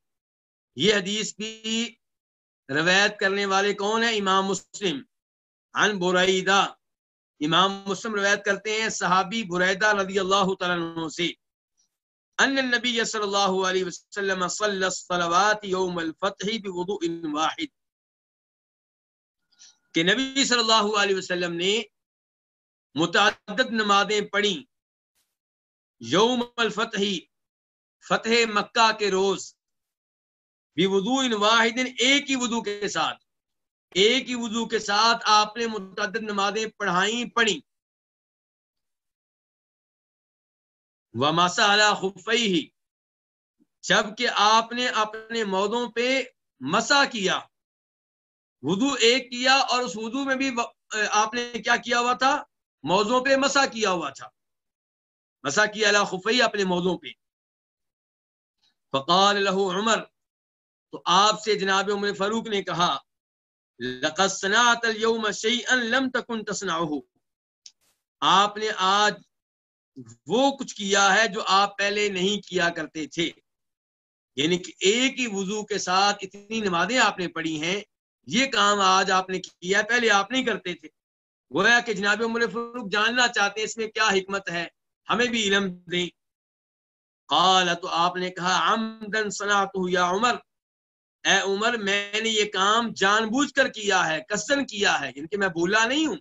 یہ حدیث بھی روایت کرنے والے کون ہیں؟ امام مسلم۔ عن بریدہ۔ امام مسلم روایت کرتے ہیں صحابی بریدہ رضی اللہ تعالیٰ سے۔ ان النبی صلی اللہ علیہ وسلم صلی الصلوات یوم الفتح بوضوء واحد۔ کہ نبی صلی اللہ علیہ وسلم نے متعدد نمازیں پڑھی یوم الفتح، فتح مکہ کے روز۔ بھی وضو ان واحد، ایک ہی وضو کے ساتھ۔ ایک ہی وضو کے ساتھ آپ نے متعدد نمازیں پڑھائیں پڑھی وہ مسا خفئی ہی جبکہ آپ نے اپنے مودوں پہ مسا کیا۔ وضو ایک کیا اور اس وضو میں بھی، آپ نے کیا کیا ہوا تھا؟ موضوع پہ مسا کیا ہوا تھا۔ مسا کیا اللہ خفئی اپنے موضوع پہ۔ فقال له عمر، تو آپ سے جناب عمر فاروق نے کہا، لقد صنعت اليوم شيئا لم تكن تصنعه۔ آپ نے آج وہ کچھ کیا ہے جو آپ پہلے نہیں کیا کرتے تھے۔ یعنی کہ ایک ہی وضو کے ساتھ اتنی نمازیں آپ نے پڑھی ہیں۔ یہ کام آج آپ نے کیا پہلے آپ نہیں کرتے تھے۔ گویا کہ جناب عمر فاروق جاننا چاہتے ہیں اس میں کیا حکمت ہے؟ ہمیں بھی علم دیں۔ قال، تو آپ نے کہا عمدن صنعتو یا عمر۔ اے عمر، میں نے یہ کام جان بوجھ کر کیا ہے کسن کیا ہے یعنی کہ میں بولا نہیں ہوں۔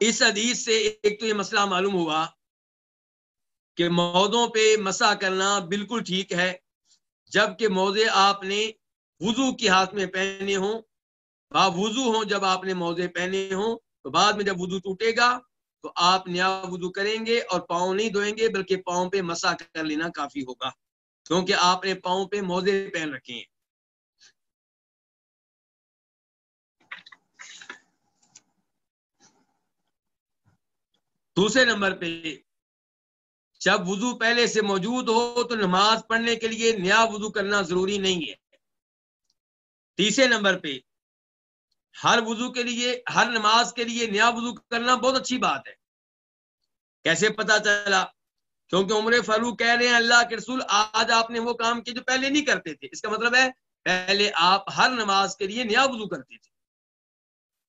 اس حدیث سے ایک تو یہ مسئلہ معلوم ہوا کہ مودوں پہ مسا کرنا بالکل ٹھیک ہے۔ جبکہ موزے آپ نے وضو کی ہاتھ میں پہنے ہوں وضو ہوں جب آپ نے موزے پہنے ہوں، تو بعد میں جب وضو ٹوٹے گا، تو آپ نیا وضو کریں گے اور پاؤں نہیں دھوئیں گے، بلکہ پاؤں پہ مسا کر لینا کافی ہوگا۔ کیونکہ آپ نے پاؤں پہ موزے پہن رکھے ہیں۔ دوسرے نمبر پہ جب وضو پہلے سے موجود ہو تو نماز پڑھنے کے لیے نیا وضو کرنا ضروری نہیں ہے۔ تیسرے نمبر پہ، ہر وضو کے لیے، ہر نماز کے لیے نیا وضو کرنا بہت اچھی بات ہے۔ کیسے پتا چلا؟ کیونکہ عمر فاروق کہہ رہے ہیں، اللہ کے رسول، آج آپ نے وہ کام کیے جو پہلے نہیں کرتے تھے۔ اس کا مطلب ہے، پہلے آپ ہر نماز کے لیے نیا وضو کرتے تھے۔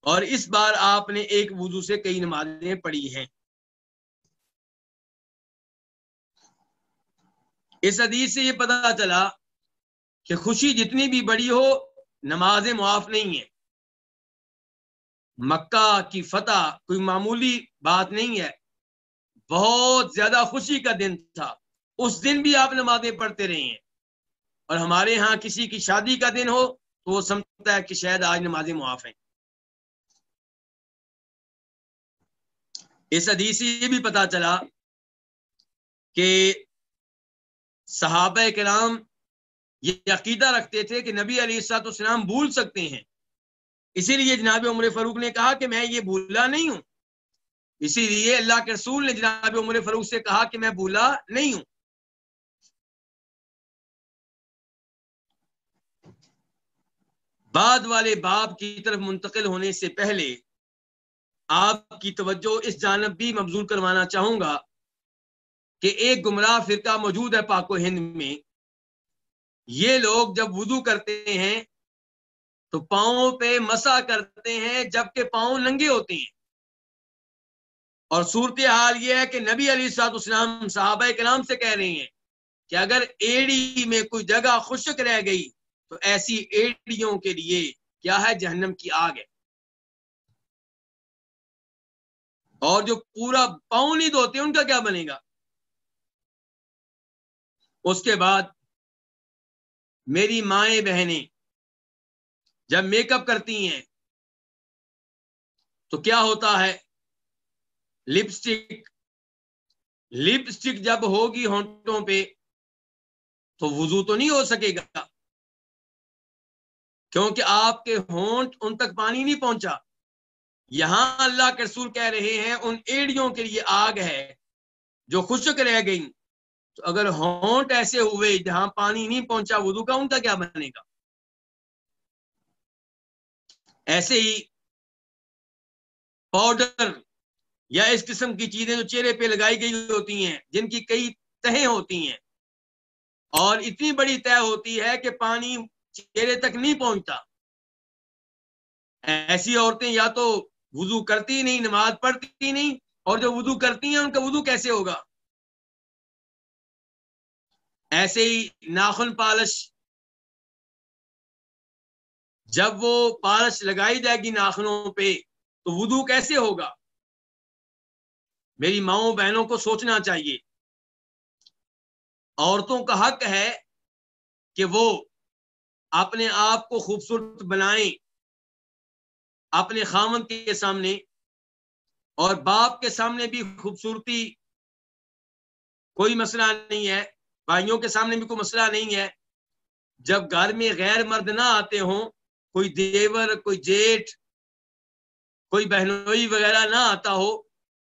اور اس بار آپ نے ایک وضو سے کئی نمازیں پڑھی ہیں۔ اس حدیث سے یہ پتا چلا کہ خوشی جتنی بھی بڑی ہو، نمازیں معاف نہیں ہیں۔ مکہ کی فتح کوئی معمولی بات نہیں ہے۔ بہت زیادہ خوشی کا دن تھا۔ اس دن بھی آپ نمازیں پڑھتے رہے ہیں۔ اور ہمارے ہاں کسی کی شادی کا دن ہو تو وہ سمجھتا ہے کہ شاید آج نمازیں معاف ہیں۔ اس حدیث سے یہ بھی پتا چلا کہ صحابہ کرام یہ عقیدہ رکھتے تھے کہ نبی علی السلاط اسلام بھول سکتے ہیں۔ اسی لیے جناب عمر فاروق نے کہا کہ میں یہ بھولا نہیں ہوں۔ اسی لیے اللہ کے رسول نے جناب عمر فاروق سے کہا کہ میں بھولا نہیں ہوں۔ بعد والے باب کی طرف منتقل ہونے سے پہلے آپ کی توجہ اس جانب بھی مبزول کروانا چاہوں گا۔ کہ ایک گمراہ فرقہ موجود ہے پاک و ہند میں، یہ لوگ جب وضو کرتے ہیں تو پاؤں پہ مسا کرتے ہیں جبکہ پاؤں ننگے ہوتے ہیں۔ اور صورت حال یہ ہے کہ نبی علی سات اسلام صحابہ کے نام سے کہہ رہے ہیں کہ اگر ایڑی میں کوئی جگہ خشک رہ گئی تو ایسی ایڑیوں کے لیے کیا ہے؟ جہنم کی آگ ہے۔ اور جو پورا پاؤں نہیں دھوتے، ان کا کیا بنے گا؟ اس کے بعد میری مائیں بہنیں جب میک اپ کرتی ہیں تو کیا ہوتا ہے؟ لپسٹک۔ لپسٹک جب ہوگی ہونٹوں پہ تو وضو تو نہیں ہو سکے گا، کیونکہ آپ کے ہونٹ ان تک پانی نہیں پہنچا۔ یہاں اللہ کے رسول کہہ رہے ہیں، ان ایڑیوں کے لیے آگ ہے جو خشک رہ گئی تو اگر ہونٹ ایسے ہوئے جہاں پانی نہیں پہنچا وضو کا، ان کا کیا بنے گا؟ ایسے ہی پاؤڈر یا اس قسم کی چیزیں جو چہرے پہ لگائی گئی ہوتی ہیں، جن کی کئی تہیں ہوتی ہیں۔ اور اتنی بڑی طے ہوتی ہے کہ پانی چہرے تک نہیں پہنچتا۔ ایسی عورتیں یا تو وضو کرتی نہیں، نماز پڑھتی نہیں، اور جو وضو کرتی ہیں، ان کا وضو کیسے ہوگا؟ ایسے ہی ناخن پالش، جب وہ پالش لگائی جائے گی ناخنوں پہ، تو وضو کیسے ہوگا؟ میری ماؤں بہنوں کو سوچنا چاہیے۔ عورتوں کا حق ہے کہ وہ اپنے آپ کو خوبصورت بنائیں اپنے خامن کے سامنے، اور باپ کے سامنے بھی خوبصورتی کوئی مسئلہ نہیں ہے۔ بھائیوں کے سامنے بھی کوئی مسئلہ نہیں ہے۔ جب گھر میں غیر مرد نہ آتے ہوں، کوئی دیور، کوئی جیٹ کوئی بہنوئی وغیرہ نہ آتا ہو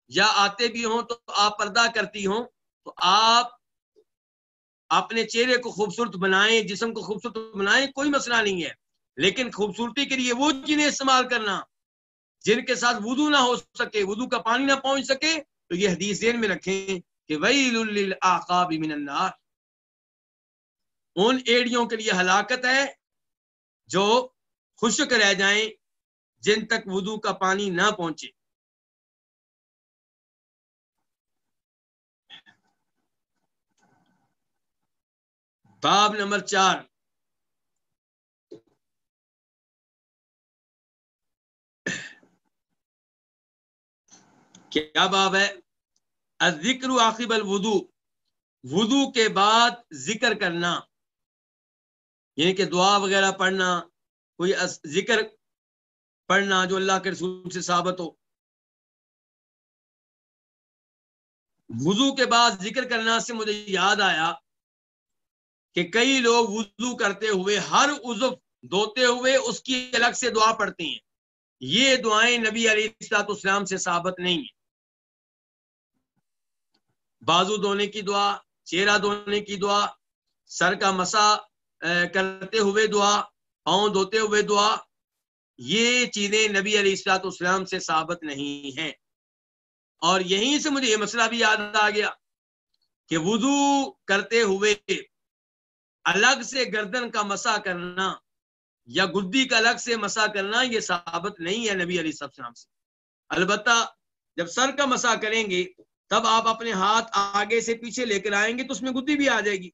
یا آتے بھی ہوں تو آپ پردہ کرتی ہوں، تو آپ اپنے چہرے کو خوبصورت بنائیں، جسم کو خوبصورت بنائیں، کوئی مسئلہ نہیں ہے۔ لیکن خوبصورتی کے لیے وہ چیزیں استعمال کرنا، جن کے ساتھ وضو نہ ہو سکے، وضو کا پانی نہ پہنچ سکے، تو یہ حدیث ذہن میں رکھیں کہ وہی من النار۔ ان ایڑیوں کے لیے ہلاکت ہے جو خشک رہ جائیں جن تک وضو کا پانی نہ پہنچے۔ باب نمبر چار۔ کیا باب ہے؟ ذکر عاقب الودو وضو کے بعد ذکر کرنا۔ یعنی کہ دعا وغیرہ پڑھنا، کوئی ذکر پڑھنا جو اللہ کے رسول سے ثابت ہو۔ وضو کے بعد ذکر کرنا سے مجھے یاد آیا کہ کئی لوگ وضو کرتے ہوئے، ہر عزو دھوتے ہوئے اس کی الگ سے دعا پڑھتے ہیں۔ یہ دعائیں نبی علی السلاط اسلام سے ثابت نہیں ہیں۔ بازو دھونے کی دعا، چہرہ دھونے کی دعا، سر کا مسا کرتے ہوئے دعا پاؤں دھوتے ہوئے دعا، یہ چیزیں نبی علیہ السلاط اسلام سے ثابت نہیں ہیں۔ اور یہیں سے مجھے یہ مسئلہ بھی یاد آ گیا کہ وضو کرتے ہوئے الگ سے گردن کا مسا کرنا یا گدی کا الگ سے مسا کرنا، یہ ثابت نہیں ہے نبی علیہ السلام سے۔ البتہ جب سر کا مسا کریں گے، تب آپ اپنے ہاتھ آگے سے پیچھے لے کر آئیں گے تو اس میں گدی بھی آ جائے گی۔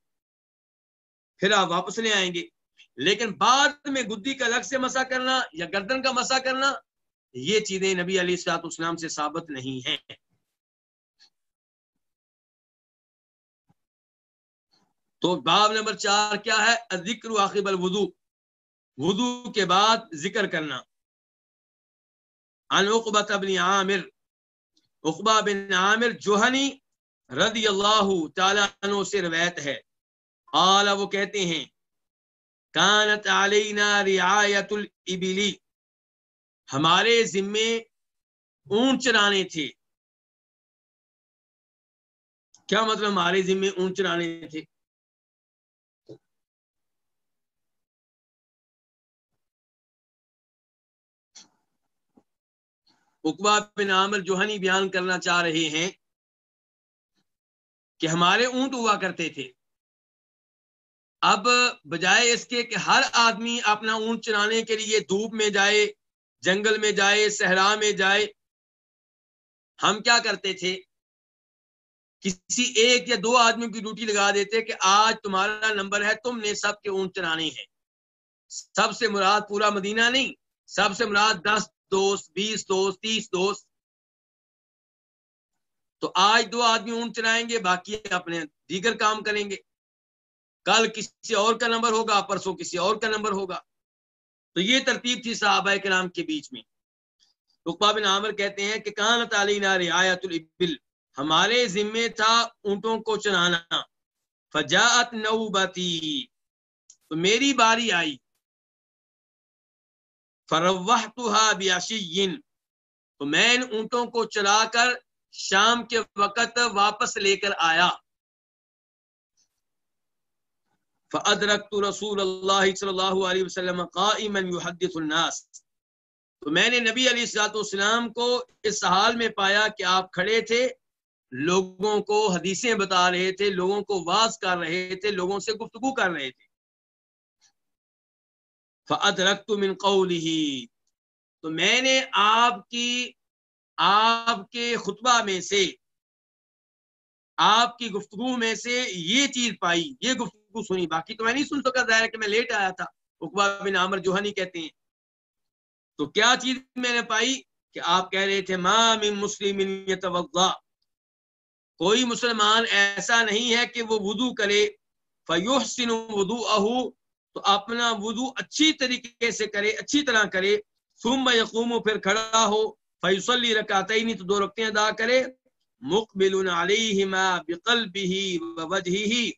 پھر آپ واپس لے آئیں گے۔ لیکن بعد میں گدی کا الگ سے مسا کرنا یا گردن کا مسا کرنا، یہ چیزیں نبی علی سلاط اسلام سے ثابت نہیں ہیں۔ تو باب نمبر چار کیا ہے؟ ذکر واقب الوضو۔ وضو کے بعد ذکر کرنا۔ انقبت ابن عامر۔ اقبا بن عامر جوہنی رضی اللہ تعالیٰ عنہ سے روایت ہے۔ قال، وہ کہتے ہیں، کانت علینا رعایت الابلی. ہمارے ذمے اون چرانے تھے۔ کیا مطلب ہمارے ذمے اون چرانے تھے؟ اقبا بن عامر جوہنی بیان کرنا چاہ رہے ہیں کہ ہمارے اونٹ ہوا کرتے تھے۔ اب بجائے اس کے کہ ہر آدمی اپنا اونٹ چرانے کے لیے دھوپ میں جائے، جنگل میں جائے، صحرا میں جائے، ہم کیا کرتے تھے؟ کسی ایک یا دو آدمیوں کی ڈیوٹی لگا دیتے کہ آج تمہارا نمبر ہے، تم نے سب کے اونٹ چرانے ہیں۔ سب سے مراد پورا مدینہ نہیں، سب سے مراد دس دوست، بیس دوست، تیس دوست۔ تو آج دو آدمی اونٹ چلائیں گے، باقی اپنے دیگر کام کریں گے۔ کل کسی اور کا نمبر ہوگا، پرسوں کسی اور کا نمبر ہوگا۔ تو یہ ترتیب تھی صحابہ کرام کے بیچ میں۔ رقبہ بن عامر کہتے ہیں کہ کان تعلیم رعایت الابل، ہمارے ذمے تھا اونٹوں کو چلانا فجاعت نوبتی، تو میری باری آئی۔ فروحتها بعشی تو میں ان اونٹوں کو چلا کر شام کے وقت واپس لے کر آیا۔ فادرکت رسول اللہ صلی اللہ علیہ وسلم قائما يحدث الناس تو میں نے نبی علیہ الصلوۃ والسلام کو اس حال میں پایا کہ آپ کھڑے تھے، لوگوں کو حدیثیں بتا رہے تھے، لوگوں کو واز کر رہے تھے، لوگوں سے گفتگو کر رہے تھے۔ فَأَدْرَكْتُ مِنْ قَوْلِهِ تو میں نے آپ کی، آپ کے خطبہ میں سے، آپ کی گفتگو میں سے یہ چیز پائی، یہ گفتگو سنی، باقی تو میں نہیں سن سکا، ظاہر کہ میں لیٹ آیا تھا۔ اقبا بن عامر جوہنی کہتے ہیں۔ تو کیا چیز میں نے پائی کہ آپ کہہ رہے تھے، ما من مسلم یتوضا۔ کوئی مسلمان ایسا نہیں ہے کہ وہ وضو کرے۔ فیحسن وضوءه تو اپنا وضو اچھی طریقے سے کرے، اچھی طرح کرے۔ ثم یقوم، پھر کھڑا ہو۔ فیصلی رکعتین، تو دو رکعتیں ادا کرے۔ مقبل علیہما بقلبه ووجهه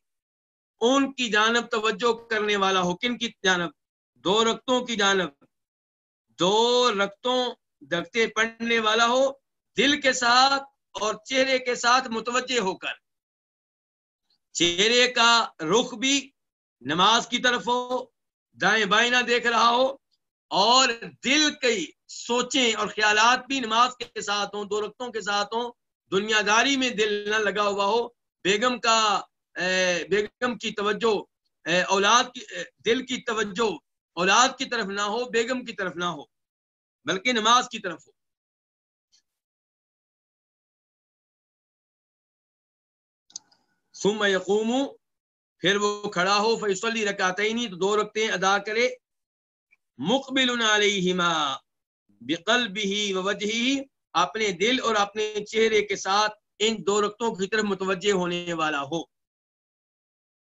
ان کی جانب توجہ کرنے والا ہو۔ کن کی جانب؟ دو رکتوں کی جانب۔ دو رکتوں دکتے پڑھنے والا ہو، دل کے ساتھ اور چہرے کے ساتھ متوجہ ہو کر۔ چہرے کا رخ بھی نماز کی طرف ہو، دائیں بائیں نہ دیکھ رہا ہو، اور دل کی سوچیں اور خیالات بھی نماز کے ساتھ ہوں، دو رختوں کے ساتھ ہوں۔ دنیا داری میں دل نہ لگا ہوا ہو۔ بیگم کا بیگم کی توجہ اولاد کی دل کی توجہ، اولاد کی طرف نہ ہو، بیگم کی طرف نہ ہو، بلکہ نماز کی طرف ہو۔ سم یقوم، پھر وہ کھڑا ہو، فیصلی رکاتے ہی نہیں تو دو رکھتے ادا کرے۔ مقبل علیہما بقلبه ووجهه اپنے دل اور اپنے چہرے کے ساتھ ان دو رکتوں کی طرف متوجہ ہونے والا ہو۔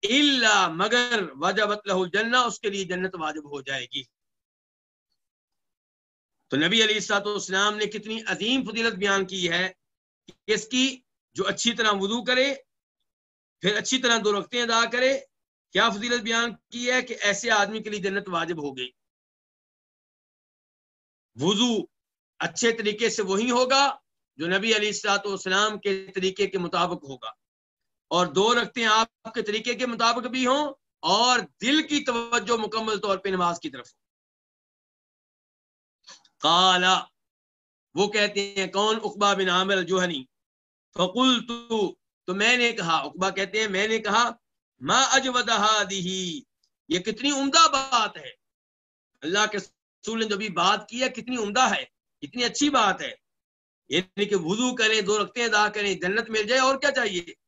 الا مگر وجبت الجنہ، اس کے لیے جنت واجب ہو جائے گی۔ تو نبی علیہ السلاط والسلام نے کتنی عظیم فضیلت بیان کی ہے اس کی جو اچھی طرح وضو کرے، پھر اچھی طرح دو رکھتے ادا کرے۔ کیا فضیلت بیان کی ہے کہ ایسے آدمی کے لیے جنت واجب ہو گئی؟ وضو اچھے طریقے سے وہی ہوگا جو نبی علی السلاط والسلام کے طریقے کے مطابق ہوگا۔ اور دو رکھتے آپ کے طریقے کے مطابق بھی ہوں اور دل کی توجہ مکمل طور پہ نماز کی طرف ہو کالا وہ کہتے ہیں، کون؟ اقبا بن عامر جوہنی فقول تو میں نے کہا اقبا کہتے ہیں، میں نے کہا، ما اجودہ یہ کتنی عمدہ بات ہے۔ اللہ کے رسول نے جو بھی بات کی ہے، کتنی عمدہ ہے، کتنی اچھی بات ہے۔ یعنی کہ وضو کریں، دو رکھتے ادا کریں، جنت مل جائے، اور کیا چاہیے؟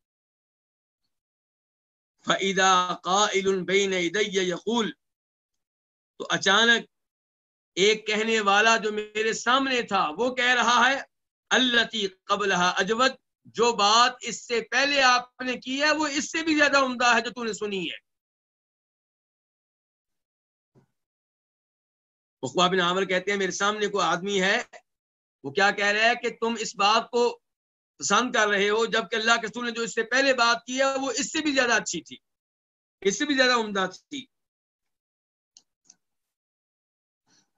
فعدا قائل بین یقول تو اچانک ایک کہنے والا جو میرے سامنے تھا، وہ کہہ رہا ہے اللہ قبل اجود جو بات اس سے پہلے آپ نے کی ہے، وہ اس سے بھی زیادہ عمدہ ہے جو تم نے سنی ہے۔ بن عامر کہتے ہیں، میرے سامنے کوئی آدمی ہے، وہ کیا کہہ رہا ہے کہ تم اس بات کو پسند کر رہے ہو، جبکہ اللہ کے سن نے جو اس سے پہلے بات کی ہے، وہ اس سے بھی زیادہ اچھی تھی۔ اس سے بھی زیادہ عمدہ تھی۔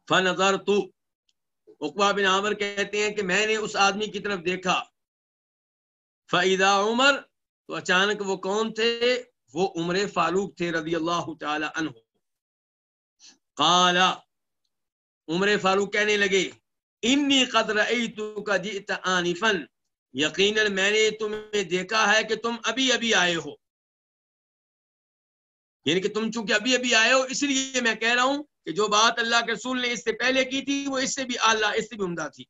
فن تو اقبا بن عامر کہتے ہیں کہ میں نے اس آدمی کی طرف دیکھا۔ فعیدہ عمر، تو اچانک وہ کون تھے؟ وہ عمر فاروق تھے رضی اللہ تعالی عنہ۔ قالا عمر فاروق کہنے لگے انی قدر کا جیت آنفن یقیناً میں نے تمہیں دیکھا ہے کہ تم ابھی ابھی آئے ہو۔ یعنی کہ تم چونکہ ابھی ابھی آئے ہو، اس لیے میں کہہ رہا ہوں کہ جو بات اللہ کے رسول نے اس سے پہلے کی تھی، وہ اس سے بھی اللہ اس سے بھی عمدہ تھی۔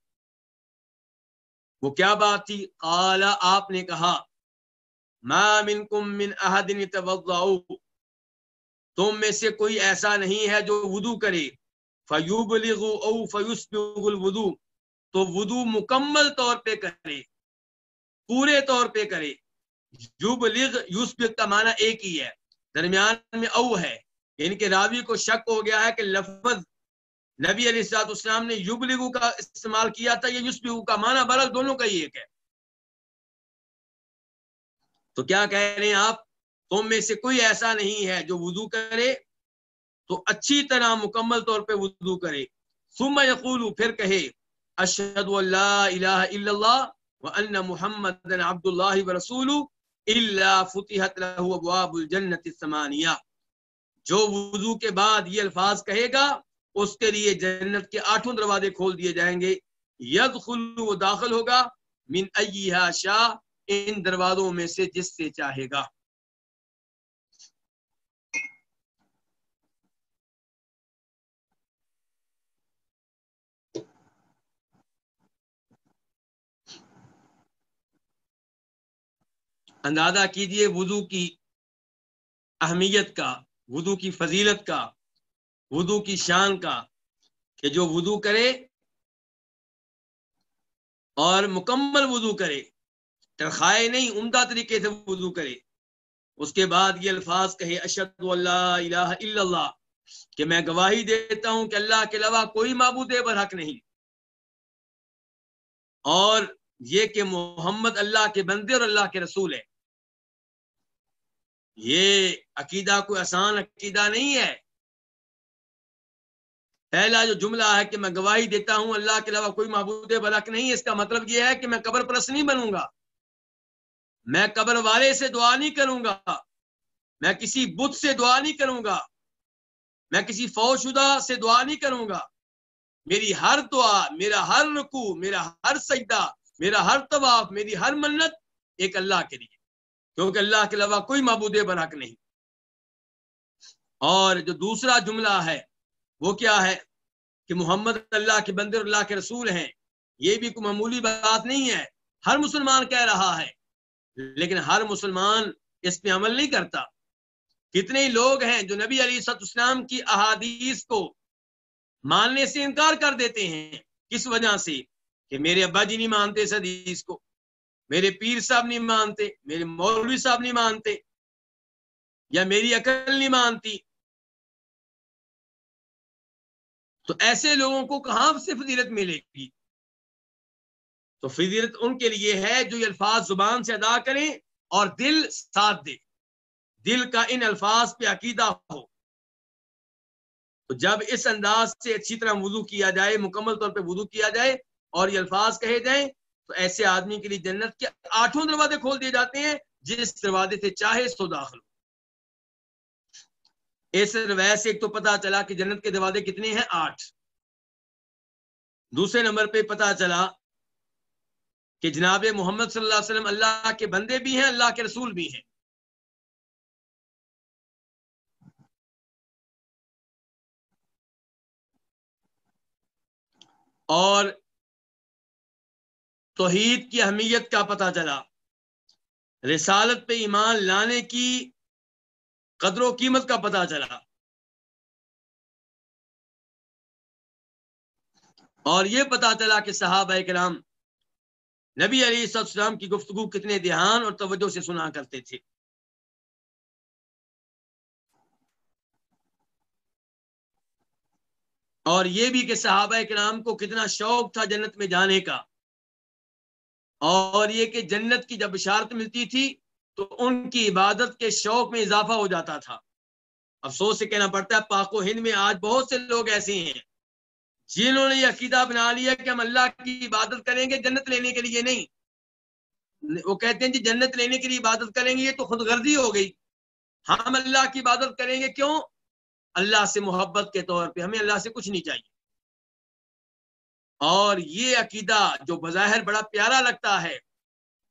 وہ کیا بات تھی؟ قالا آپ نے کہا، ما منکم من احد تم میں سے کوئی ایسا نہیں ہے جو وضو کرے۔ فیوبلغ او فیسبغ الوضو۔ تو وضو مکمل طور پہ کرے۔ پورے طور پہ کرے۔ یوبلغ یوسبغ کا معنی ایک ہی ہے۔ درمیان میں او ہے۔ یعنی کہ راوی کو شک ہو گیا ہے کہ لفظ نبی علیہ السلاط اسلام نے یوبلگو کا استعمال کیا تھا یا یوسبگو کا معنی برل دونوں کا ہی ایک ہے۔ تو کیا کہہ رہے ہیں آپ؟ تم میں سے کوئی ایسا نہیں ہے جو وضو کرے۔ تو اچھی طرح مکمل طور پہ وضو کرے۔ ثم یقول پھر کہے اشہد اللہ الہ الا اللہ۔ وان محمد عبد الله ورسوله الا فتحت له ابواب الجنت الثمانیہ جو وضو کے بعد یہ الفاظ کہے گا، اس کے لیے جنت کے آٹھوں دروازے کھول دیے جائیں گے۔ یدخل وہ داخل ہوگا۔ من ایہا شاہ ان دروازوں میں سے جس سے چاہے گا۔ اندازہ کیجیے وضو کی اہمیت کا، وضو کی فضیلت کا، وضو کی شان کا کہ جو وضو کرے اور مکمل وضو کرے ترخائے نہیں، عمدہ طریقے سے وضو کرے۔ اس کے بعد یہ الفاظ کہے اشد اللہ الہ الا اللہ، کہ میں گواہی دیتا ہوں کہ اللہ کے علاوہ کوئی معبود برحق نہیں۔ اور یہ کہ محمد اللہ کے بندے اور اللہ کے رسول ہے یہ عقیدہ کوئی آسان عقیدہ نہیں ہے۔ پہلا جو جملہ ہے کہ میں گواہی دیتا ہوں، اللہ کے علاوہ کوئی محبود برق نہیں اس کا مطلب یہ ہے کہ میں قبر پرس نہیں بنوں گا۔ میں قبر والے سے دعا نہیں کروں گا۔ میں کسی بت سے دعا نہیں کروں گا۔ میں کسی فوج شدہ سے دعا نہیں کروں گا۔ میری ہر دعا، میرا ہر رکو میرا ہر سجدہ میرا ہر طواف، میری ہر منت ایک اللہ کے لیے۔ کیونکہ اللہ کے علاوہ کوئی معبود برحق نہیں۔ اور جو دوسرا جملہ ہے، وہ کیا ہے؟ کہ محمد اللہ کے بندر اللہ کے رسول ہیں۔ یہ بھی کوئی معمولی بات نہیں ہے۔ ہر مسلمان کہہ رہا ہے۔ لیکن ہر مسلمان اس پہ عمل نہیں کرتا۔ کتنے ہی لوگ ہیں جو نبی علی سط اسلام کی احادیث کو ماننے سے انکار کر دیتے ہیں۔ کس وجہ سے؟ کہ میرے ابا جی نہیں مانتے اس حدیث کو، میرے پیر صاحب نہیں مانتے، میرے مولوی صاحب نہیں مانتے، یا میری عقل نہیں مانتی۔ تو ایسے لوگوں کو کہاں سے فضیلت ملے گی؟ تو فضیلت ان کے لیے ہے جو یہ الفاظ زبان سے ادا کریں اور دل ساتھ دے۔ دل کا ان الفاظ پہ عقیدہ ہو۔ تو جب اس انداز سے اچھی طرح وضو کیا جائے، مکمل طور پہ وضو کیا جائے اور یہ الفاظ کہے جائیں تو ایسے آدمی کے لیے جنت کے آٹھوں دروازے کھول دیے جاتے ہیں، جس دروازے سے چاہے سو داخل ہو۔ اس روایت سے ایک تو پتا چلا کہ جنت کے دروازے کتنے ہیں؟ آٹھ۔ دوسرے نمبر پہ پتا چلا کہ جناب محمد صلی اللہ علیہ وسلم اللہ کے بندے بھی ہیں، اللہ کے رسول بھی ہیں۔ اور توحید کی اہمیت کا پتہ چلا۔ رسالت پہ ایمان لانے کی قدر و قیمت کا پتہ چلا۔ اور یہ پتا چلا کہ صحابہ کرام نبی علی السلام کی گفتگو کتنے دھیان اور توجہ سے سنا کرتے تھے۔ اور یہ بھی کہ صحابہ کرام کو کتنا شوق تھا جنت میں جانے کا۔ اور یہ کہ جنت کی جب بشارت ملتی تھی تو ان کی عبادت کے شوق میں اضافہ ہو جاتا تھا۔ افسوس سے کہنا پڑتا ہے، پاک و ہند میں آج بہت سے لوگ ایسے ہیں جنہوں نے یہ عقیدہ بنا لیا کہ ہم اللہ کی عبادت کریں گے جنت لینے کے لیے نہیں۔ وہ کہتے ہیں جی جنت لینے کے لیے عبادت کریں گے، یہ تو خود غرضی ہو گئی۔ ہم اللہ کی عبادت کریں گے کیوں؟ اللہ سے محبت کے طور پہ، ہمیں اللہ سے کچھ نہیں چاہیے۔ اور یہ عقیدہ جو بظاہر بڑا پیارا لگتا ہے،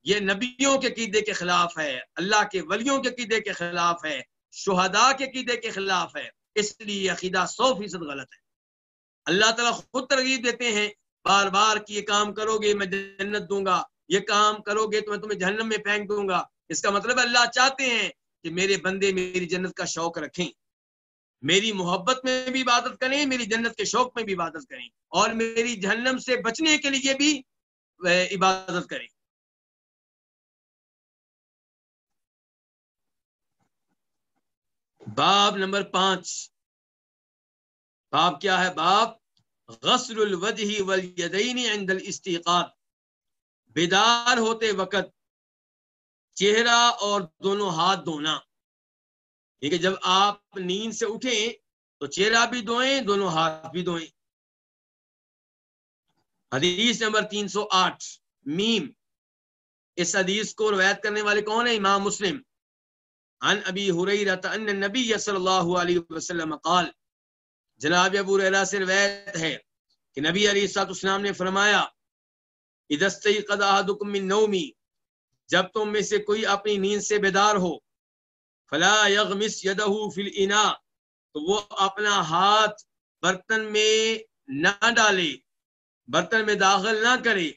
یہ نبیوں کے عقیدے کے خلاف ہے، اللہ کے ولیوں کے عقیدے کے خلاف ہے، شہداء کے عقیدے کے خلاف ہے، اس لیے یہ عقیدہ سو فیصد غلط ہے۔ اللہ تعالیٰ خود ترغیب دیتے ہیں، بار بار کہ یہ کام کرو گے، میں جنت دوں گا، یہ کام کرو گے تو میں تمہیں جہنم میں پھینک دوں گا۔ اس کا مطلب اللہ چاہتے ہیں کہ میرے بندے میری جنت کا شوق رکھیں۔ میری محبت میں بھی عبادت کریں، میری جنت کے شوق میں بھی عبادت کریں اور میری جہنم سے بچنے کے لیے بھی عبادت کریں۔ باب نمبر پانچ۔ باب کیا ہے؟ باب غسل الوجہ والیدین عند الاستیقاظ۔ بیدار ہوتے وقت چہرہ اور دونوں ہاتھ دھونا۔ کہ جب آپ نیند سے اٹھیں تو چہرہ بھی دھوئیں، دونوں ہاتھ بھی دھوئیں۔ حدیث نمبر تین سو آٹھ، میم۔ اس حدیث کو روایت کرنے والے کون ہیں؟ امام مسلم۔ عن ابی حریرہ ان نبی صلی اللہ علیہ وسلم قال، جناب ابو ریرا سے روایت ہے کہ نبی علیہ السلاط اسلام نے فرمایا ادستی قدا من نومی جب تم میں سے کوئی اپنی نیند سے بیدار ہو فلا یغمس یدہ فی الانا تو وہ اپنا ہاتھ برتن میں نہ ڈالے، برتن میں داخل نہ کرے،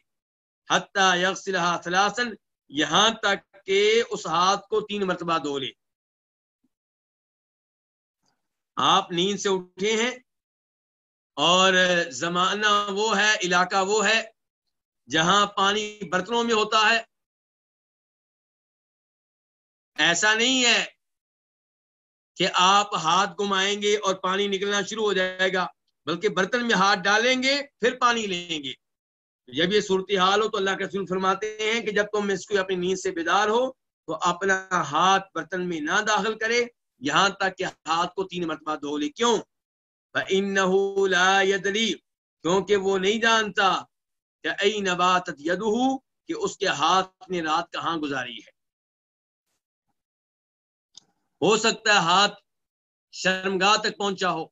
حتی یغسلها ثلاثا، یہاں تک کہ اس ہاتھ کو تین مرتبہ دھو لے۔ آپ نیند سے اٹھے ہیں اور زمانہ وہ ہے، علاقہ وہ ہے جہاں پانی برتنوں میں ہوتا ہے۔ ایسا نہیں ہے کہ آپ ہاتھ گمائیں گے اور پانی نکلنا شروع ہو جائے گا، بلکہ برتن میں ہاتھ ڈالیں گے، پھر پانی لیں گے۔ جب یہ صورتحال ہو تو اللہ کے رسول فرماتے ہیں کہ جب تم اس کو اپنی نیند سے بیدار ہو تو اپنا ہاتھ برتن میں نہ داخل کرے، یہاں تک کہ ہاتھ کو تین مرتبہ دھو لے۔ کیوں؟ يَدْرِي۔ کیونکہ وہ نہیں جانتا کہ ائی نبات کہ اس کے ہاتھ نے رات کہاں گزاری ہے۔ ہو سکتا ہے ہاتھ شرمگاہ تک پہنچا ہو۔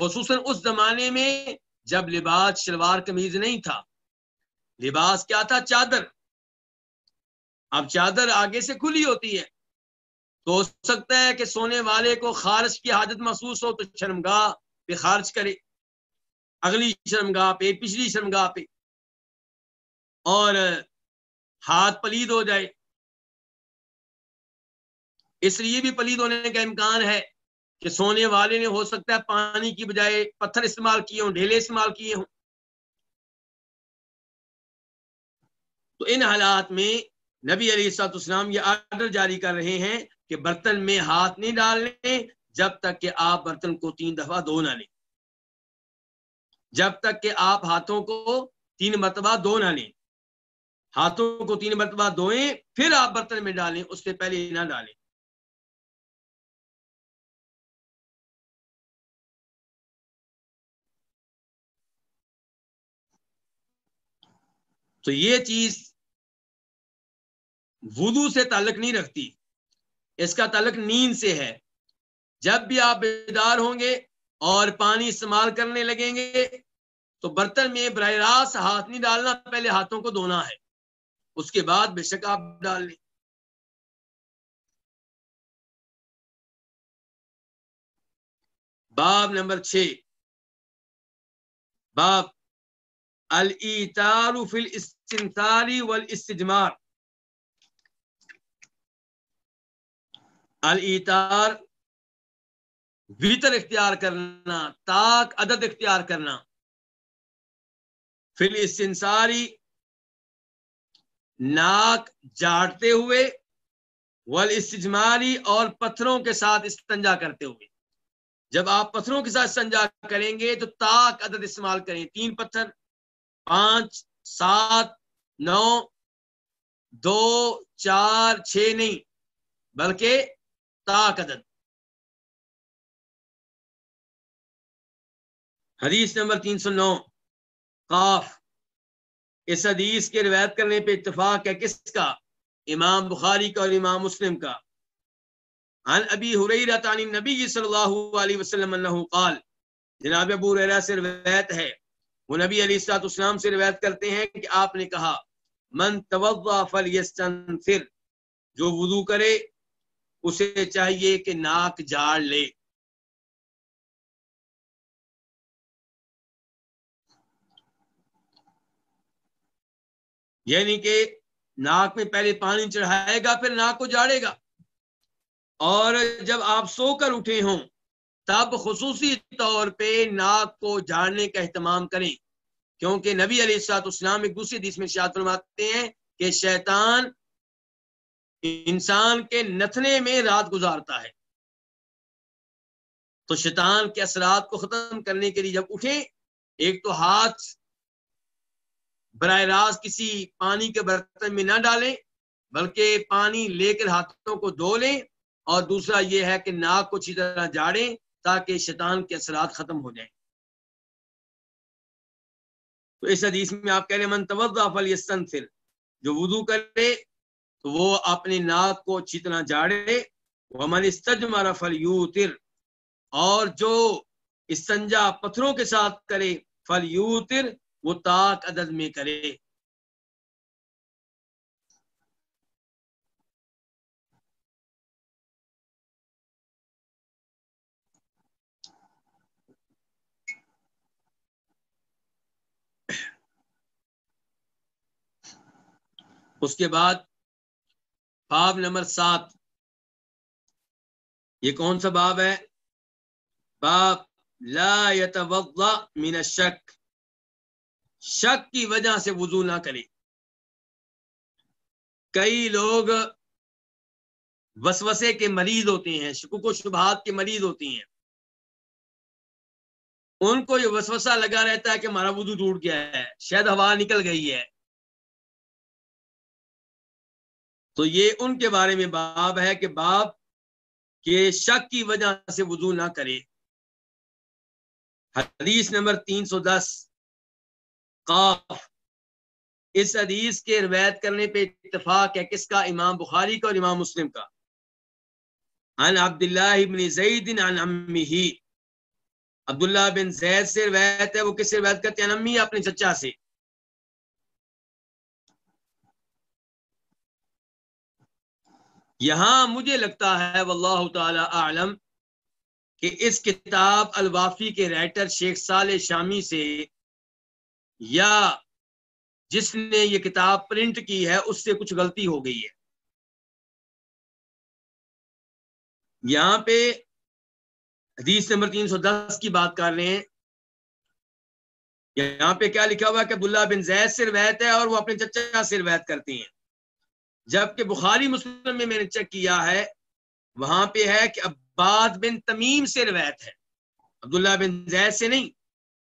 خصوصاً اس زمانے میں جب لباس شلوار کمیز نہیں تھا۔ لباس کیا تھا؟ چادر۔ اب چادر آگے سے کھلی ہوتی ہے۔ تو ہو سکتا ہے کہ سونے والے کو خارج کی حاجت محسوس ہو تو شرمگاہ پہ خارج کرے۔ اگلی شرمگاہ پہ، پچھلی شرمگاہ پہ۔ اور ہاتھ پلید ہو جائے۔ اس لیے بھی پلید ہونے کا امکان ہے کہ سونے والے نے ہو سکتا ہے پانی کی بجائے پتھر استعمال کیے ہوں، ڈھیلے استعمال کیے ہوں۔ تو ان حالات میں نبی علیہ السلاط اسلام یہ آرڈر جاری کر رہے ہیں کہ برتن میں ہاتھ نہیں ڈالنے جب تک کہ آپ برتن کو تین دفعہ دھو نہ لیں۔ جب تک کہ آپ ہاتھوں کو تین مرتبہ دھو نہ لیں۔ ہاتھوں کو تین مرتبہ دھوئیں، پھر آپ برتن میں ڈالیں، اس سے پہلے نہ ڈالیں۔ تو یہ چیز وضو سے تعلق نہیں رکھتی، اس کا تعلق نیند سے ہے۔ جب بھی آپ بیدار ہوں گے اور پانی استعمال کرنے لگیں گے، تو برتن میں براہ راست ہاتھ نہیں ڈالنا، پہلے ہاتھوں کو دھونا ہے۔ اس کے بعد بے شک آپ ڈال لیں۔ باب نمبر چھ۔ باب الاتار فی الاستنثاری والاستجمار. الاتار ویتر اختیار کرنا تاک عدد اختیار کرنا. فی الاستنثاری ناک جاڑتے ہوئے، والاستجماری اور پتھروں کے ساتھ استنجا کرتے ہوئے۔ جب آپ پتھروں کے ساتھ استنجا کریں گے تو تاک عدد استعمال کریں، تین پتھر۔ پانچ، سات، نو، دو، چار، چھ نہیں، بلکہ عدد حدیث نمبر تین سو نو، قاف۔ اس حدیث کے روایت کرنے پہ اتفاق ہے کس کا؟ امام بخاری کا اور امام مسلم کا۔ عن ابی حریرہ عن نبی صلی اللہ علیہ وسلم انہو قال، جناب ابو حریرہ سے روایت ہے۔ وہ نبی علیہ الصلوۃ والسلام سے روایت کرتے ہیں کہ آپ نے کہا، من توضا فلیستنثر جو وضو کرے، اسے چاہیے کہ ناک جاڑ لے۔ یعنی کہ ناک میں پہلے پانی چڑھائے گا، پھر ناک کو جاڑے گا۔ اور جب آپ سو کر اٹھے ہوں تب خصوصی طور پہ ناک کو جاڑنے کا اہتمام کریں۔ کیونکہ نبی علیہ السلاط اسلام ایک دوسری دیش میں شاد فرماتے ہیں کہ شیطان انسان کے نتنے میں رات گزارتا ہے۔ تو شیطان کے اثرات کو ختم کرنے کے لیے جب اٹھیں، ایک تو ہاتھ براہ راست کسی پانی کے برتن میں نہ ڈالیں، بلکہ پانی لے کر ہاتھوں کو دھو لیں۔ اور دوسرا یہ ہے کہ ناک کو اچھی طرح جاڑیں۔ تاکہ شیطان کے اثرات ختم ہو جائیں۔ تو اس حدیث میں آپ کہہ رہے من توضع فلیستنثر جو وضو کرے تو وہ اپنے ناک کو اچھی طرح جاڑے۔ ومن استجمر فلیوتر اور جو استنجا پتھروں کے ساتھ کرے فلیوتر وہ تاک عدد میں کرے۔ اس کے بعد باب نمبر سات۔ یہ کون سا باب ہے؟ باب لا يتوضا من الشک شک کی وجہ سے وضو نہ کرے کئی لوگ وسوسے کے مریض ہوتے ہیں، شکوک و شبہات کے مریض ہوتے ہیں۔ ان کو یہ وسوسہ لگا رہتا ہے کہ ہمارا وضو ٹوٹ گیا ہے، شاید ہوا نکل گئی ہے۔ تو یہ ان کے بارے میں باب ہے کہ باب کے شک کی وجہ سے وضو نہ کرے حدیث نمبر تین سو دس۔ قاف۔ اس حدیث کے روایت کرنے پہ اتفاق ہے کس کا؟ امام بخاری کا اور امام مسلم کا۔ عن عبداللہ بن زید عن امیہ عبداللہ بن زید سے روایت ہے، وہ کس سے روایت کرتے ہیں؟ امی اپنے چچا سے۔ یہاں مجھے لگتا ہے، واللہ تعالی اعلم کہ اس کتاب الوافی کے رائٹر شیخ صالح شامی سے یا جس نے یہ کتاب پرنٹ کی ہے، اس سے کچھ غلطی ہو گئی ہے۔ یہاں پہ حدیث نمبر تین سو دس کی بات کر رہے ہیں۔ یہاں پہ کیا لکھا ہوا کہ عبداللہ بن زید سے روایت ہے اور وہ اپنے چچا سے روایت کرتے ہیں۔ جبکہ بخاری مسلم میں میں نے چیک کیا ہے، وہاں پہ ہے کہ عباد بن تمیم سے روایت ہے۔ عبداللہ بن زید سے نہیں،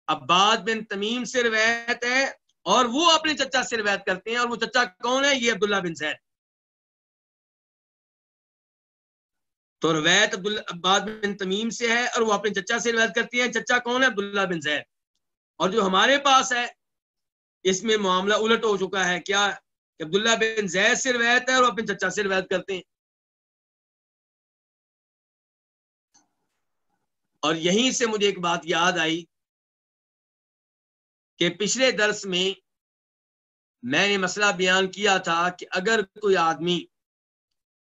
عباد بن تمیم سے روایت ہے اور وہ اپنے چچا سے روایت کرتے ہیں اور وہ چچا کون ہے؟ یہ عبداللہ بن زید۔ تو روایت عباد بن تمیم سے ہے اور وہ اپنے چچا سے روایت کرتی ہیں۔ چچا کون ہے؟ عبداللہ بن زید۔ اور جو ہمارے پاس ہے، اس میں معاملہ الٹ ہو چکا ہے۔ کیا کہ عبداللہ بن زید سے روایت ہے اور اپنے چچا سے روایت کرتے ہیں۔ اور یہیں سے مجھے ایک بات یاد آئی کہ پچھلے درس میں میں نے مسئلہ بیان کیا تھا کہ اگر کوئی آدمی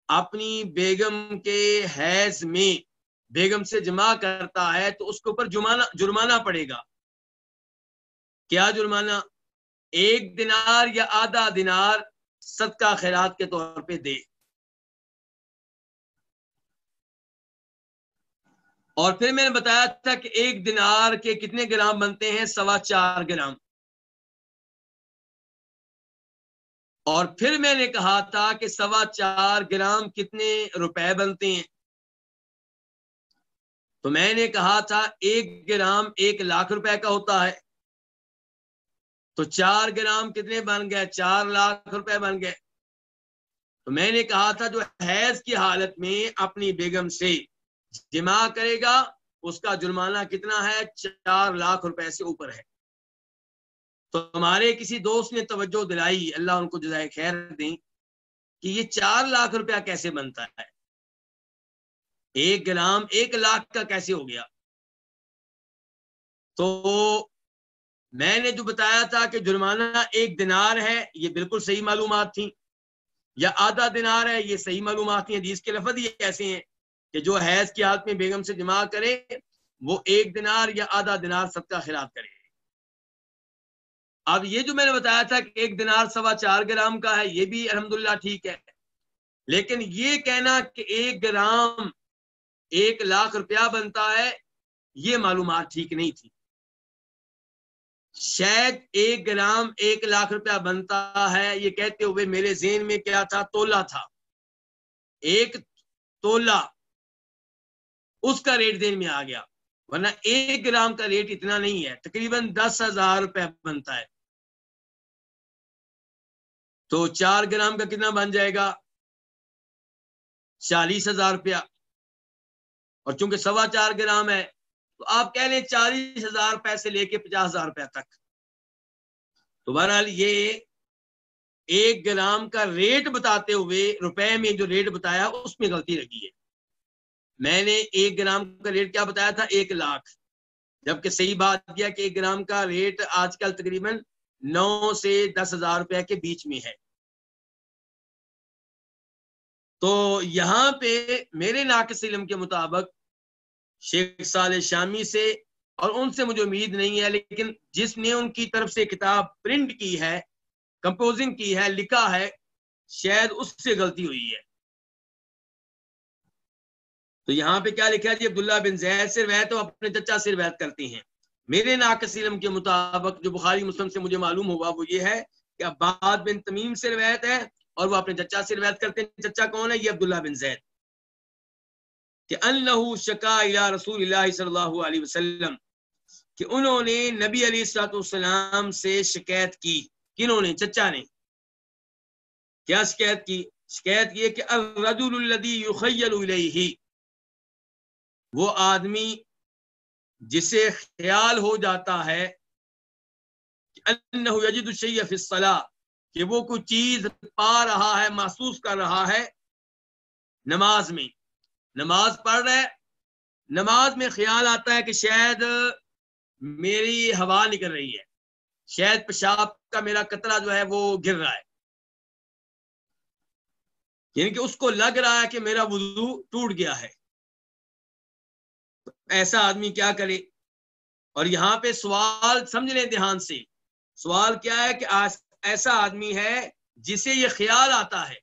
اپنی بیگم کے حیض میں بیگم سے جمع کرتا ہے تو اس کے اوپر جرمانہ جرمانہ پڑے گا۔ کیا جرمانہ؟ ایک دنار یا آدھا دنار صدقہ خیرات کے طور پہ دے۔ اور پھر میں نے بتایا تھا کہ ایک دنار کے کتنے گرام بنتے ہیں؟ سوا چار گرام۔ اور پھر میں نے کہا تھا کہ سوا چار گرام کتنے روپے بنتے ہیں؟ تو میں نے کہا تھا ایک گرام ایک لاکھ روپے کا ہوتا ہے۔ تو چار گرام کتنے بن گئے؟ چار لاکھ روپے بن گئے۔ تو میں نے کہا تھا جو حیض کی حالت میں اپنی بیگم سے جمع کرے گا، اس کا جرمانہ کتنا ہے؟ چار لاکھ روپے سے اوپر ہے۔ تو ہمارے کسی دوست نے توجہ دلائی، اللہ ان کو جزائے خیر دیں کہ یہ چار لاکھ روپیہ کیسے بنتا ہے؟ ایک گرام ایک لاکھ کا کیسے ہو گیا؟ تو میں نے جو بتایا تھا کہ جرمانہ ایک دنار ہے، یہ بالکل صحیح معلومات تھیں۔ یا آدھا دنار ہے، یہ صحیح معلومات تھیں۔ حدیث کے لفظ یہ ایسے ہیں کہ جو حیض کی حالت میں بیگم سے جمع کرے، وہ ایک دنار یا آدھا دنار سب کا خلاف کرے۔ اب یہ جو میں نے بتایا تھا کہ ایک دنار سوا چار گرام کا ہے، یہ بھی الحمدللہ ٹھیک ہے۔ لیکن یہ کہنا کہ ایک گرام ایک لاکھ روپیہ بنتا ہے، یہ معلومات ٹھیک نہیں تھی۔ شاید ایک گرام ایک لاکھ روپیہ بنتا ہے۔ یہ کہتے ہوئے میرے ذہن میں کیا تھا؟ تولا تھا۔ ایک تولا اس کا ریٹ دین میں آ گیا، ورنہ ایک گرام کا ریٹ اتنا نہیں ہے۔ تقریباً دس ہزار روپے بنتا ہے۔ تو چار گرام کا کتنا بن جائے گا؟ چالیس ہزار روپیہ۔ اور چونکہ سوا چار گرام ہے تو آپ کہہ لیں چالیس ہزار روپے سے لے کے پچاس ہزار روپے تک۔ تو بہرحال یہ ایک گرام کا ریٹ بتاتے ہوئے روپے میں جو ریٹ بتایا اس میں غلطی لگی ہے۔ میں نے ایک گرام کا ریٹ کیا بتایا تھا؟ ایک لاکھ۔ جبکہ صحیح بات کیا کہ ایک گرام کا ریٹ آج کل تقریباً نو سے دس ہزار روپے کے بیچ میں ہے۔ تو یہاں پہ میرے ناقص علم کے مطابق شیخ سال شامی سے، اور ان سے مجھے امید نہیں ہے، لیکن جس نے ان کی طرف سے کتاب پرنٹ کی ہے، کمپوزنگ کی ہے، لکھا ہے، شاید اس سے غلطی ہوئی ہے۔ تو یہاں پہ کیا لکھا جی عبداللہ بن زید سے روایت ہو اپنے چچا سے روایت کرتے ہیں۔ میرے ناقص علم کے مطابق جو بخاری مسلم سے مجھے معلوم ہوا، وہ یہ ہے کہ عباد بن تمیم سے روایت ہے، اور وہ اپنے چچا سے روایت کرتے ہیں۔ چچا کون ہے؟ یہ عبداللہ بن زید۔ کہ انہو شکا الى رسول اللہ صلی اللہ علیہ وسلم، کہ انہوں نے نبی علیہ السلاۃ والسلام سے شکایت کی، کنہوں نے، چچا نے۔ کیا شکایت کی؟ شکایت کی کہ الرجل الذي يخيل الیہ، وہ آدمی جسے خیال ہو جاتا ہے کہ انہو یجد الشیء فی الصلاۃ، کہ وہ کوئی چیز پا رہا ہے، محسوس کر رہا ہے نماز میں۔ نماز پڑھ رہے نماز میں خیال آتا ہے کہ شاید میری ہوا نکل رہی ہے، شاید پیشاب کا میرا قطرہ جو ہے وہ گر رہا ہے۔ یعنی کہ اس کو لگ رہا ہے کہ میرا وضو ٹوٹ گیا ہے۔ ایسا آدمی کیا کرے؟ اور یہاں پہ سوال سمجھ لیں دھیان سے۔ سوال کیا ہے کہ ایسا آدمی ہے جسے یہ خیال آتا ہے۔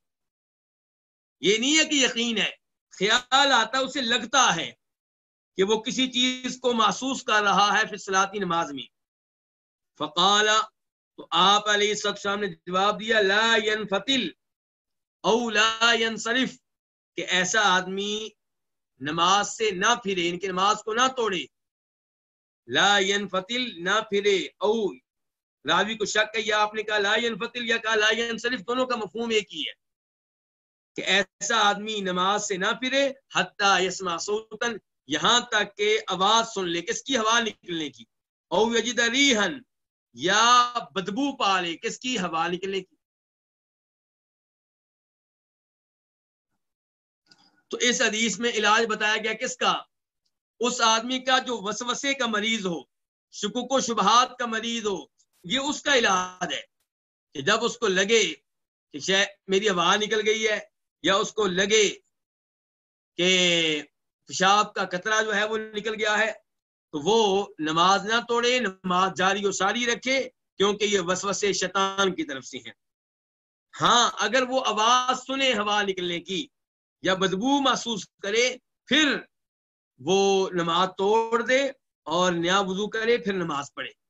یہ نہیں ہے کہ یقین ہے۔ خیال آتا ہے، اسے لگتا ہے کہ وہ کسی چیز کو محسوس کر رہا ہے پھر نماز میں۔ فقال، تو آپ علیہ السلام نے جواب دیا، لا ينفتل او لا ينصرف، کہ ایسا آدمی نماز سے نہ پھرے، ان کی نماز کو نہ توڑے۔ لا ينفتل نہ پھرے، او راوی کو شک ہے، یا آپ نے کہا لا ينفتل یا کہا لا ينصرف، دونوں کا مفہوم ایک ہی ہے۔ کہ ایسا آدمی نماز سے نہ پھرے، حتیٰ یسما سوتن یہاں تک کہ آواز سن لے، کس کی ہوا نکلنے کی؟ او یجد ریحن یا بدبو پا لے، کس کی ہوا نکلنے کی؟ تو اس حدیث میں علاج بتایا گیا کس کا؟ اس آدمی کا جو وسوسے کا مریض ہو شکوک و شبہات کا مریض ہو، یہ اس کا علاج ہے کہ جب اس کو لگے کہ شاید میری ہوا نکل گئی ہے یا اس کو لگے کہ پیشاب کا قطرہ جو ہے وہ نکل گیا ہے، تو وہ نماز نہ توڑے، نماز جاری و ساری رکھے، کیونکہ یہ وسوسے شیطان کی طرف سے ہیں۔ ہاں اگر وہ آواز سنے ہوا نکلنے کی یا بدبو محسوس کرے، پھر وہ نماز توڑ دے اور نیا وضو کرے، پھر نماز پڑھے۔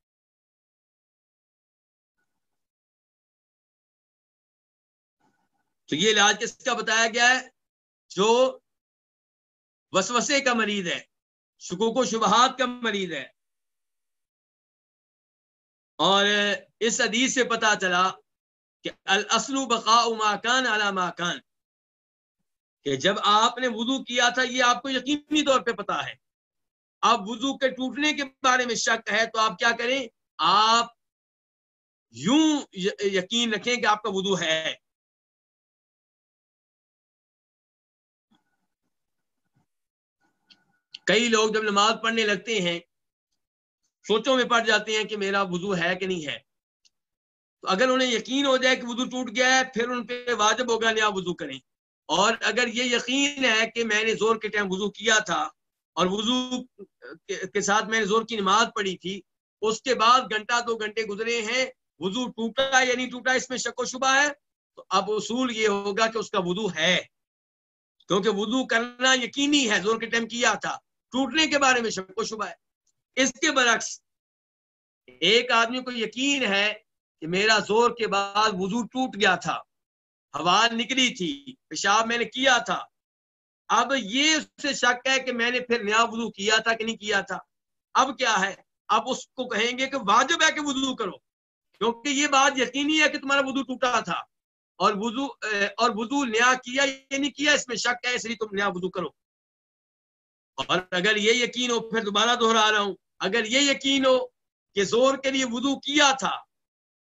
تو یہ علاج کس کا بتایا گیا ہے؟ جو وسوسے کا مریض ہے، شکوک و شبہات کا مریض ہے۔ اور اس حدیث سے پتا چلا کہ الاسلو بقاء ماکان علی ماکان کہ جب آپ نے وضو کیا تھا، یہ آپ کو یقینی طور پہ پتا ہے۔ اب وضو کے ٹوٹنے کے بارے میں شک ہے تو آپ کیا کریں؟ آپ یوں یقین رکھیں کہ آپ کا وضو ہے۔ کئی لوگ جب نماز پڑھنے لگتے ہیں، سوچوں میں پڑ جاتے ہیں کہ میرا وضو ہے کہ نہیں ہے۔ تو اگر انہیں یقین ہو جائے کہ وضو ٹوٹ گیا ہے، پھر ان پہ واجب ہوگا نیا وضو کریں۔ اور اگر یہ یقین ہے کہ میں نے زور کے ٹائم وضو کیا تھا اور وضو کے ساتھ میں نے زور کی نماز پڑھی تھی، اس کے بعد گھنٹہ دو گھنٹے گزرے ہیں، وضو ٹوٹا یا نہیں ٹوٹا، اس میں شک و شبہ ہے، تو اب اصول یہ ہوگا کہ اس کا وضو ہے۔ کیونکہ وضو کرنا یقینی ہے، زور کے ٹائم کیا تھا۔ ٹوٹنے کے بارے میں شک و شبہ ہے۔ اس کے برعکس ایک آدمی کو یقین ہے کہ میرا زور کے بعد وضو ٹوٹ گیا تھا۔ ہوا نکلی تھی، پیشاب میں نے کیا تھا۔ اب یہ اس سے شک ہے کہ میں نے پھر نیا وضو کیا تھا کہ نہیں کیا تھا۔ اب کیا ہے؟ اب اس کو کہیں گے کہ واجب ہے کہ وضو کرو۔ کیونکہ یہ بات یقینی ہے کہ تمہارا وضو ٹوٹا تھا۔ اور وضو اور وضو نیا کیا یا نہیں کیا اس میں شک ہے، اس لیے تم نیا وضو کرو۔ اور اگر یہ یقین ہو، پھر دوبارہ دوہرا رہا ہوں، اگر یہ یقین ہو کہ زور کے لیے وضو کیا تھا،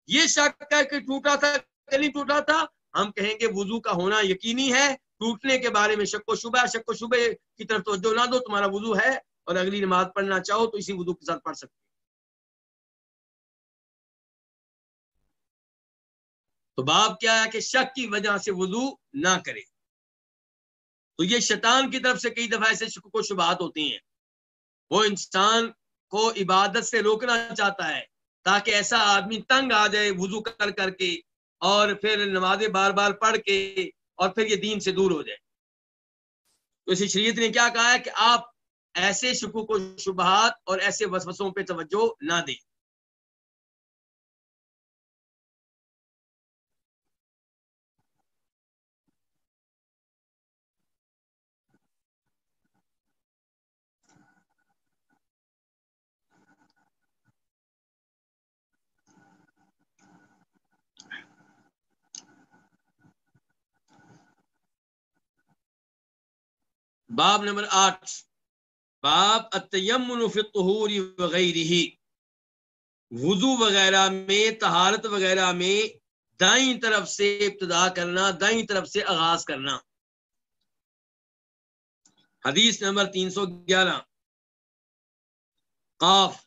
یہ شک ہے کہ ٹوٹا تھا کہ نہیں ٹوٹا تھا، ہم کہیں گے وضو کا ہونا یقینی ہے، ٹوٹنے کے بارے میں شک و شبہ، شک و شبہ کی طرف توجہ نہ دو، تمہارا وضو ہے اور اگلی نماز پڑھنا چاہو تو اسی وضو کے ساتھ پڑھ سکتے تو باب کیا ہے کہ شک کی وجہ سے وضو نہ کرے۔ تو یہ شیطان کی طرف سے کئی دفعہ ایسے شکو شبہات ہوتی ہیں۔ وہ انسان کو عبادت سے روکنا چاہتا ہے تاکہ ایسا آدمی تنگ آ جائے وضو کر کر کے اور پھر نمازیں بار بار پڑھ کے اور پھر یہ دین سے دور ہو جائے۔ تو اسی شریعت نے کیا کہا ہے کہ آپ ایسے شکوک و شبہات اور ایسے وسوسوں پہ توجہ نہ دیں۔ باب نمبر آٹھ۔ باب اتیمن فی الطہور وغیرہ وضو وغیرہ میں، طہارت وغیرہ میں دائیں طرف سے ابتدا کرنا، دائیں طرف سے آغاز کرنا۔ حدیث نمبر تین سو گیارہ۔ قاف۔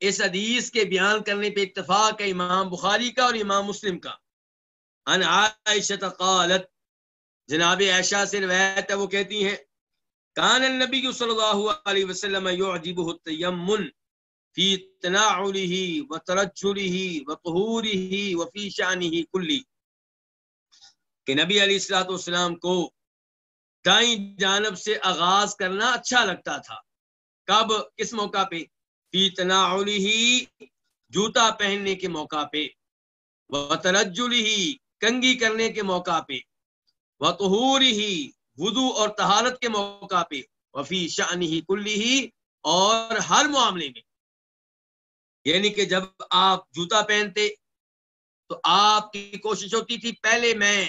اس حدیث کے بیان کرنے پہ اتفاق ہے امام بخاری کا اور امام مسلم کا۔ ان عائشہ قالت، جناب عائشہ سے روایت ہے، وہ کہتی ہیں کان النبی صلی اللہ علیہ وسلم يعجبه التيمم في تناعله وترجله وطهوره وفي شانه كله. کہ نبی علیہ الصلوۃ والسلام کو دائیں جانب سے آغاز کرنا اچھا لگتا تھا۔ کب؟ کس موقع پہ؟ فی تناعله جوتا پہننے کے موقع پہ۔ وترجله کنگی کرنے کے موقع پہ۔ وطهوره وضو اور طہارت کے موقع پہ۔ وفی شان ہی کلی ہی اور ہر معاملے میں۔ یعنی کہ جب آپ جوتا پہنتے تو آپ کی کوشش ہوتی تھی، پہلے میں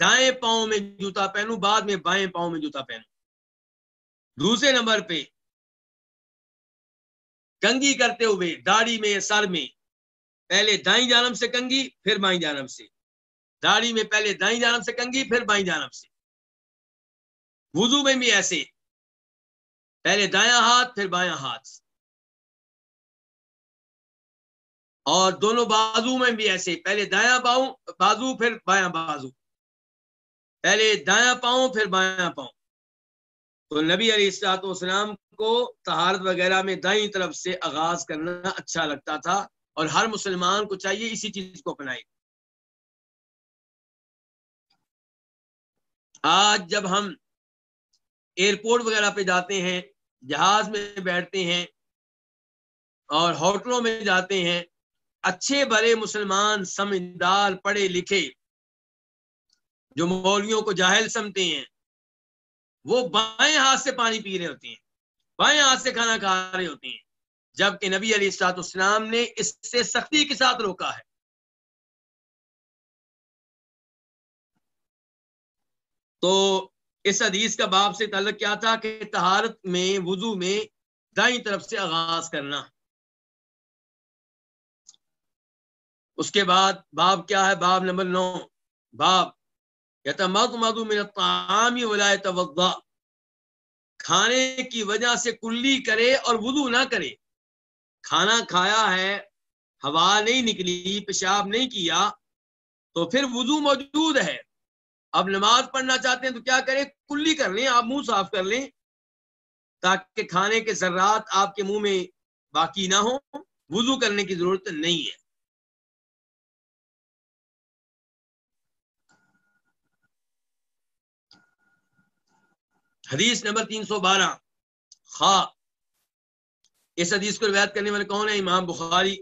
دائیں پاؤں میں جوتا پہنوں، بعد میں بائیں پاؤں میں جوتا پہنوں۔ دوسرے نمبر پہ کنگی کرتے ہوئے داڑھی میں سر میں پہلے دائیں جانب سے کنگی پھر بائیں جانب سے۔ داڑھی میں پہلے دائیں جانب سے کنگی پھر بائیں جانب سے۔ وضو میں بھی ایسے پہلے دایاں ہاتھ، پھر بایاں ہاتھ۔ اور دونوں بازو میں بھی ایسے پہلے دایاں باؤں بازو، پھر بایاں بازو۔ پہلے دایاں پاؤں، پھر بایاں پاؤں۔ تو نبی علیہ السلاط والسلام کو تہارت وغیرہ میں دائیں طرف سے آغاز کرنا اچھا لگتا تھا۔ اور ہر مسلمان کو چاہیے اسی چیز کو اپنائے۔ آج جب ہم ایئرپورٹ وغیرہ پہ جاتے ہیں، جہاز میں بیٹھتے ہیں اور ہوٹلوں میں جاتے ہیں۔ اچھے بڑے مسلمان، سمجھدار، پڑھے لکھے جو مولویوں کو جاہل سمتے ہیں، وہ بائیں ہاتھ سے پانی پی رہے ہوتے ہیں، بائیں ہاتھ سے کھانا کھا رہے ہوتے ہیں۔ جبکہ نبی علی السلاط اسلام نے اس سے سختی کے ساتھ روکا ہے۔ تو اس حدیث کا باب سے تعلق کیا تھا کہ تہارت میں، وضو میں دائیں طرف سے آغاز کرنا۔ اس کے بعد باب کیا ہے؟ باب نمبر نو۔ باب یا مدو میں ولایت کھانے کی وجہ سے کلی کرے اور وضو نہ کرے۔ کھانا کھایا ہے، ہوا نہیں نکلی، پیشاب نہیں کیا، تو پھر وضو موجود ہے۔ اب نماز پڑھنا چاہتے ہیں تو کیا کریں؟ کلی کر لیں، آپ منہ صاف کر لیں تاکہ کھانے کے ذرات آپ کے منہ میں باقی نہ ہو وضو کرنے کی ضرورت نہیں ہے۔ حدیث نمبر تین سو بارہ۔ خا اس حدیث کو روایت کرنے والے کون ہے امام بخاری۔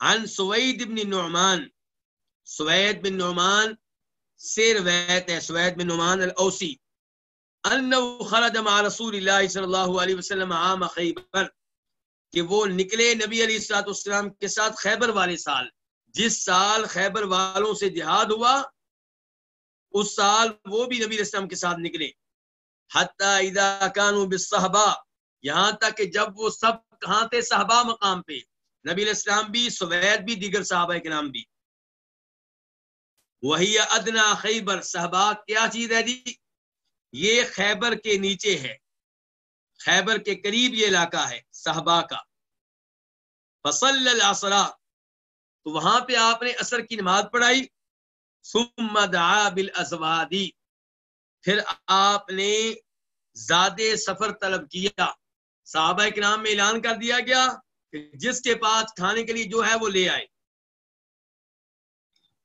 عن سوید بن نعمان۔ سوید بن نعمان سے روایت ہے، سوید بن نعمان الاوسی انه خرج مع رسول اللہ صلی اللہ علیہ وسلم عام خیبر، کہ وہ نکلے نبی علیہ السلاۃ والسلام کے ساتھ خیبر والے سال۔ جس سال خیبر والوں سے جہاد ہوا، اس سال وہ بھی نبی علیہ السلام کے ساتھ نکلے۔ اذا كانوا بالصحبہ یہاں تک کہ جب وہ سب کہاں تھے صحابہ مقام پہ، نبی علیہ السلام بھی، سوید بھی، دیگر صحابہ کے نام بھی۔ وہی ادنا خیبر صحابہ کیا چیز ہے جی؟ یہ خیبر کے نیچے ہے۔ خیبر کے قریب یہ علاقہ ہے صحابہ کا۔ فصل الاسرا، تو وہاں پہ آپ نے اثر کی نماز پڑھائی۔ ثم دعا بالازوادی پھر آپ نے زیادہ سفر طلب کیا۔ صحابہ کے نام میں اعلان کر دیا گیا کہ جس کے پاس کھانے کے لیے جو ہے وہ لے آئے۔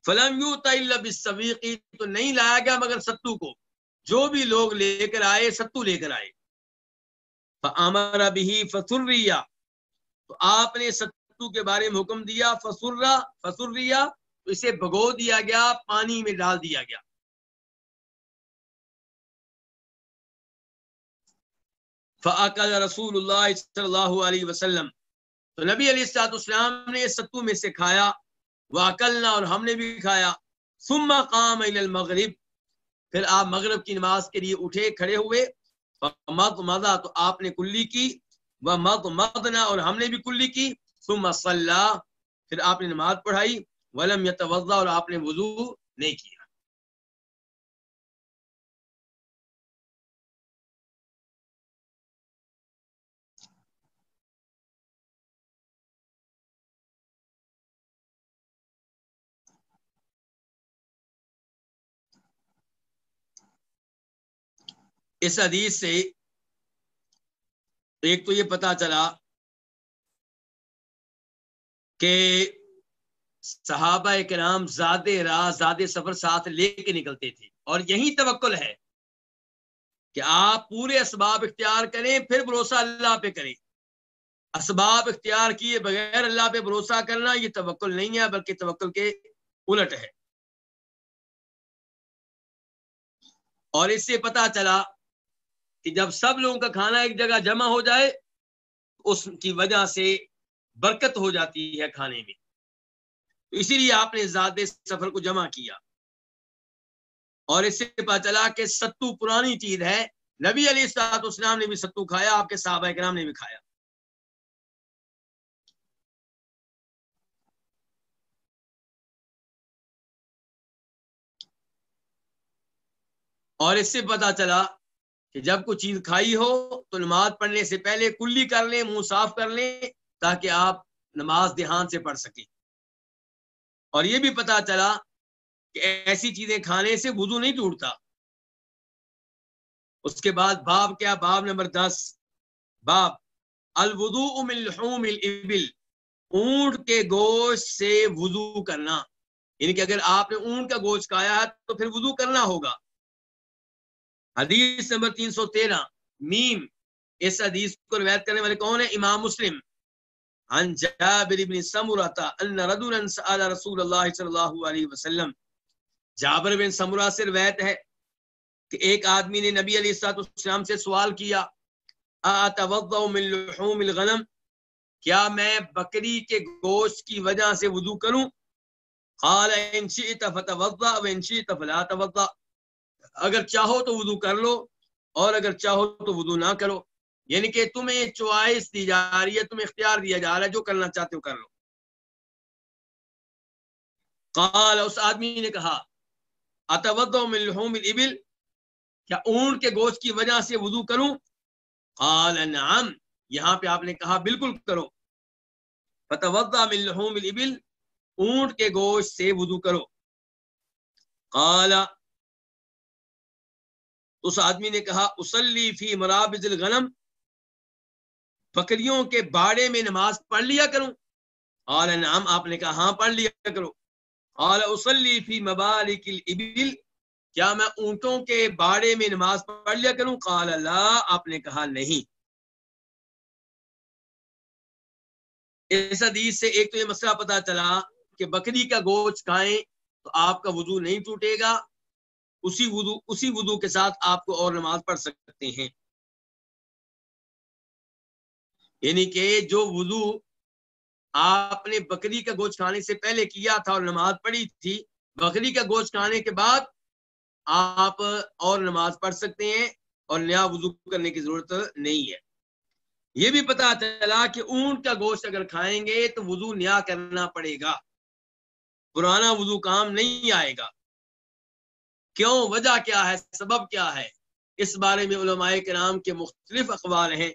فلم یو تبیقی تو نہیں لایا گیا مگر ستو کو۔ جو بھی لوگ لے کر آئے، ستو لے کر آئے۔ امر ابھی فسریا تو آپ نے ستو کے بارے میں حکم دیا فسرا فسریا تو اسے بھگو دیا گیا، پانی میں ڈال دیا گیا۔ فعقل رسول اللہ صلی اللہ علیہ وسلم۔ تو نبی علیہ السلاط اسلام نے ستو میں سے کھایا۔ واکلنا اور ہم نے بھی کھایا۔ ثم قام المغرب۔ پھر آپ مغرب کی نماز کے لیے اٹھے، کھڑے ہوئے۔ مد مدا تو آپ نے کلی کی۔ وہ مد مدنا اور ہم نے بھی کلی کی۔ ثم صلی پھر آپ نے نماز پڑھائی۔ ولم یتوضا اور آپ نے وضو نہیں کیا۔ اس حدیث سے ایک تو یہ پتا چلا کہ صحابہ کرام زیادہ راہ، زیادہ سفر ساتھ لے کے نکلتے تھے۔ اور یہی توکل ہے کہ آپ پورے اسباب اختیار کریں، پھر بھروسہ اللہ پہ کریں۔ اسباب اختیار کیے بغیر اللہ پہ بھروسہ کرنا یہ توکل نہیں ہے، بلکہ توکل کے الٹ ہے۔ اور اس سے پتا چلا کہ جب سب لوگوں کا کھانا ایک جگہ جمع ہو جائے، اس کی وجہ سے برکت ہو جاتی ہے کھانے میں۔ اسی لیے آپ نے زیادہ سفر کو جمع کیا۔ اور اس سے پتا چلا کہ ستو پرانی چیز ہے۔ نبی علی السلاط اسلام نے بھی ستو کھایا، آپ کے صحابہ کرام نے بھی کھایا۔ اور اس سے پتا چلا کہ جب کوئی چیز کھائی ہو تو نماز پڑھنے سے پہلے کلی کر لیں، منہ صاف کر لیں تاکہ آپ نماز دھیان سے پڑھ سکیں۔ اور یہ بھی پتا چلا کہ ایسی چیزیں کھانے سے وضو نہیں ٹوٹتا۔ اس کے بعد باب کیا؟ باب نمبر دس۔ باب الودو من لحوم الابل، اونٹ کے گوشت سے وضو کرنا۔ یعنی کہ اگر آپ نے اونٹ کا گوشت کھایا ہے تو پھر وضو کرنا ہوگا۔ حدیث نمبر تین سو تیرہ، میم، اس حدیث کو روایت کرنے والے کون ہیں؟ امام مسلم۔ عن جابر بن سمرہ ان رجلا سأل رسول اللہ صلی اللہ علیہ وسلم۔ جابر بن سمرہ سے روایت ہے کہ ایک آدمی نے نبی علیہ السلام سے سوال کیا اتوضع من لحوم الغنم؟ کیا میں بکری کے گوشت کی وجہ سے وضو کروں؟ قال، ان شئت فتوضع وان شئت فلا توضع اگر چاہو تو وضو کر لو، اور اگر چاہو تو وضو نہ کرو۔ یعنی کہ تمہیں چوائس دی جا رہی ہے، تمہیں اختیار دیا جا رہا ہے، جو کرنا چاہتے ہو کر لو۔ قال، اس آدمی نے کہا، اتوضع من لحوم الابل، کیا اونٹ کے گوشت کی وجہ سے وضو کروں؟ قال، نعم، یہاں پہ آپ نے کہا، بالکل کرو۔ فتوضا من لحوم الابل، اونٹ کے گوشت سے وضو کرو۔ قال اس آدمی نے کہا اسلی فی مرابض الغنم، بکریوں کے باڑے میں نماز پڑھ لیا کروں۔ قال، نعم، آپ نے کہا ہاں پڑھ لیا کرو۔ قال اسلی فی مبارک الابل، کیا میں اونٹوں کے باڑے میں نماز پڑھ لیا کروں؟ قال اللہ آپ نے کہا، نہیں۔ اس حدیث سے ایک تو یہ مسئلہ پتا چلا کہ بکری کا گوشت کھائیں تو آپ کا وضو نہیں ٹوٹے گا۔ اسی وضو اسی وضو کے ساتھ آپ کو اور نماز پڑھ سکتے ہیں۔ یعنی کہ جو وضو آپ نے بکری کا گوشت کھانے سے پہلے کیا تھا اور نماز پڑھی تھی، بکری کا گوشت کھانے کے بعد آپ اور نماز پڑھ سکتے ہیں اور نیا وضو کرنے کی ضرورت نہیں ہے۔ یہ بھی پتا چلا کہ اونٹ کا گوشت اگر کھائیں گے تو وضو نیا کرنا پڑے گا۔ پرانا وضو کام نہیں آئے گا۔ کیوں؟ وجہ کیا ہے؟ سبب کیا ہے؟ اس بارے میں علماء کرام کے مختلف اخبار ہیں۔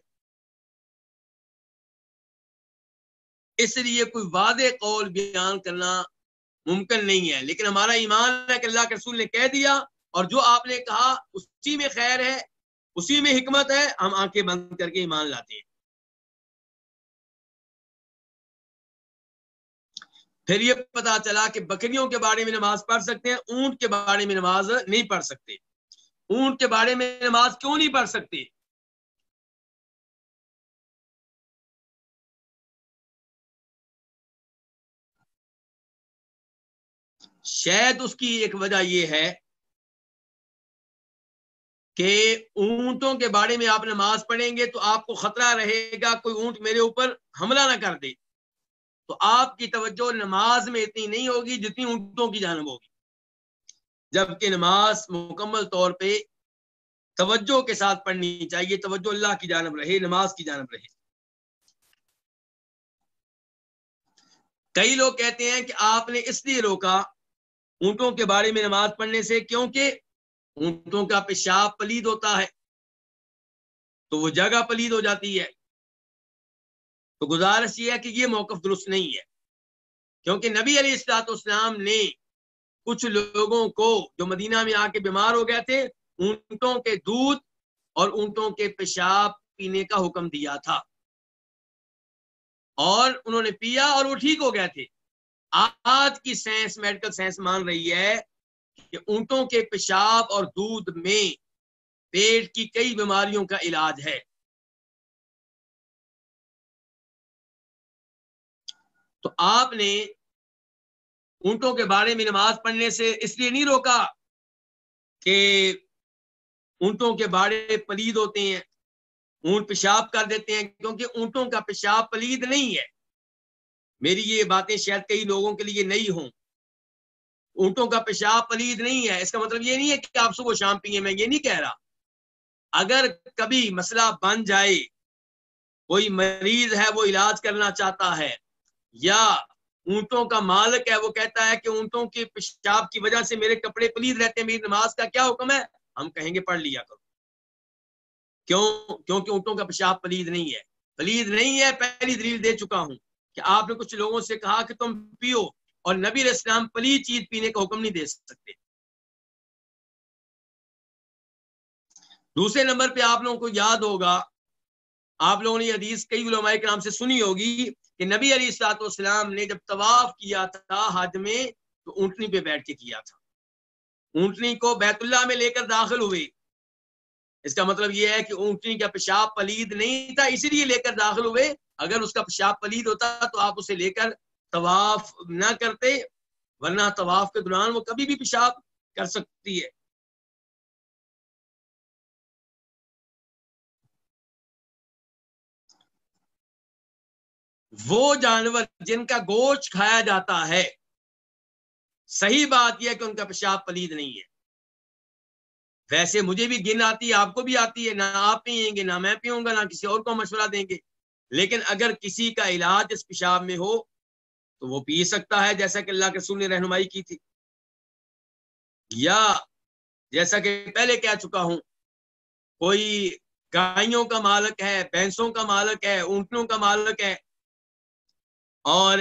اس لیے کوئی واضح قول بیان کرنا ممکن نہیں ہے۔ لیکن ہمارا ایمان ہے کہ اللہ کے رسول نے کہہ دیا اور جو آپ نے کہا، اسی میں خیر ہے، اسی میں حکمت ہے، ہم آنکھیں بند کر کے ایمان لاتے ہیں۔ پھر یہ پتا چلا کہ بکریوں کے بارے میں نماز پڑھ سکتے ہیں، اونٹ کے بارے میں نماز نہیں پڑھ سکتے۔ اونٹ کے بارے میں نماز کیوں نہیں پڑھ سکتے؟ شاید اس کی ایک وجہ یہ ہے کہ اونٹوں کے بارے میں آپ نماز پڑھیں گے تو آپ کو خطرہ رہے گا، کوئی اونٹ میرے اوپر حملہ نہ کر دے۔ تو آپ کی توجہ نماز میں اتنی نہیں ہوگی جتنی اونٹوں کی جانب ہوگی۔ جبکہ نماز مکمل طور پہ توجہ کے ساتھ پڑھنی چاہیے، توجہ اللہ کی جانب رہے، نماز کی جانب رہے۔ کئی لوگ کہتے ہیں کہ آپ نے اس لیے روکا اونٹوں کے بارے میں نماز پڑھنے سے کیونکہ اونٹوں کا پیشاب پلید ہوتا ہے۔ تو وہ جگہ پلید ہو جاتی ہے۔ تو گزارش یہ ہے کہ یہ موقف درست نہیں ہے۔ کیونکہ نبی علی السلاط اسلام نے کچھ لوگوں کو جو مدینہ میں آ کے بیمار ہو گئے تھے، اونٹوں کے دودھ اور اونٹوں کے پیشاب پینے کا حکم دیا تھا۔ اور انہوں نے پیا اور وہ ٹھیک ہو گئے تھے۔ آج کی سائنس، میڈیکل سائنس مان رہی ہے کہ اونٹوں کے پیشاب اور دودھ میں پیٹ کی کئی بیماریوں کا علاج ہے۔ تو آپ نے اونٹوں کے بارے میں نماز پڑھنے سے اس لیے نہیں روکا کہ اونٹوں کے بارے پلید ہوتے ہیں، اونٹ پیشاب کر دیتے ہیں، کیونکہ اونٹوں کا پیشاب پلید نہیں ہے۔ میری یہ باتیں شاید کئی لوگوں کے لیے نہیں ہوں۔ اونٹوں کا پیشاب پلید نہیں ہے۔ اس کا مطلب یہ نہیں ہے کہ آپ صبح شام پیئے، میں یہ نہیں کہہ رہا۔ اگر کبھی مسئلہ بن جائے، کوئی مریض ہے، وہ علاج کرنا چاہتا ہے یا اونٹوں کا مالک ہے، وہ کہتا ہے کہ اونٹوں کے پیشاب کی وجہ سے میرے کپڑے پلید رہتے ہیں، میری نماز کا کیا حکم ہے؟ ہم کہیں گے، پڑھ لیا کرو۔ کیوں؟ کیونکہ اونٹوں کا پیشاب پلید نہیں ہے۔ پلید نہیں ہے، پہلی دلیل دے چکا ہوں کہ آپ نے کچھ لوگوں سے کہا کہ تم پیو اور نبی علیہ السلام چیز پینے کا حکم نہیں دے سکتے۔ دوسرے نمبر پہ آپ لوگوں کو یاد ہوگا، آپ لوگوں نے حدیث کئی علماء کے نام سے سنی ہوگی کہ نبی علی السلاط والسلام نے جب طواف کیا تھا حج میں، تو اونٹنی پہ بیٹھ کے کیا تھا۔ اونٹنی کو بیت اللہ میں لے کر داخل ہوئے۔ اس کا مطلب یہ ہے کہ اونٹنی کا پیشاب پلید نہیں تھا، اسی لیے لے کر داخل ہوئے۔ اگر اس کا پیشاب پلید ہوتا تو آپ اسے لے کر طواف نہ کرتے، ورنہ طواف کے دوران وہ کبھی بھی پیشاب کر سکتی ہے۔ وہ جانور جن کا گوشت کھایا جاتا ہے۔ صحیح بات یہ کہ ان کا پیشاب پلید نہیں ہے۔ ویسے مجھے بھی گن آتی ہے، آپ کو بھی آتی ہے، نہ آپ پیئیں گے، نہ میں پیوں گا، نہ کسی اور کو مشورہ دیں گے۔ لیکن اگر کسی کا علاج اس پیشاب میں ہو، تو وہ پی سکتا ہے جیسا کہ اللہ کے رسول نے رہنمائی کی تھی۔ یا جیسا کہ پہلے کہہ چکا ہوں، کوئی گائیوں کا مالک ہے، بھینسوں کا مالک ہے، اونٹنوں کا مالک ہے اور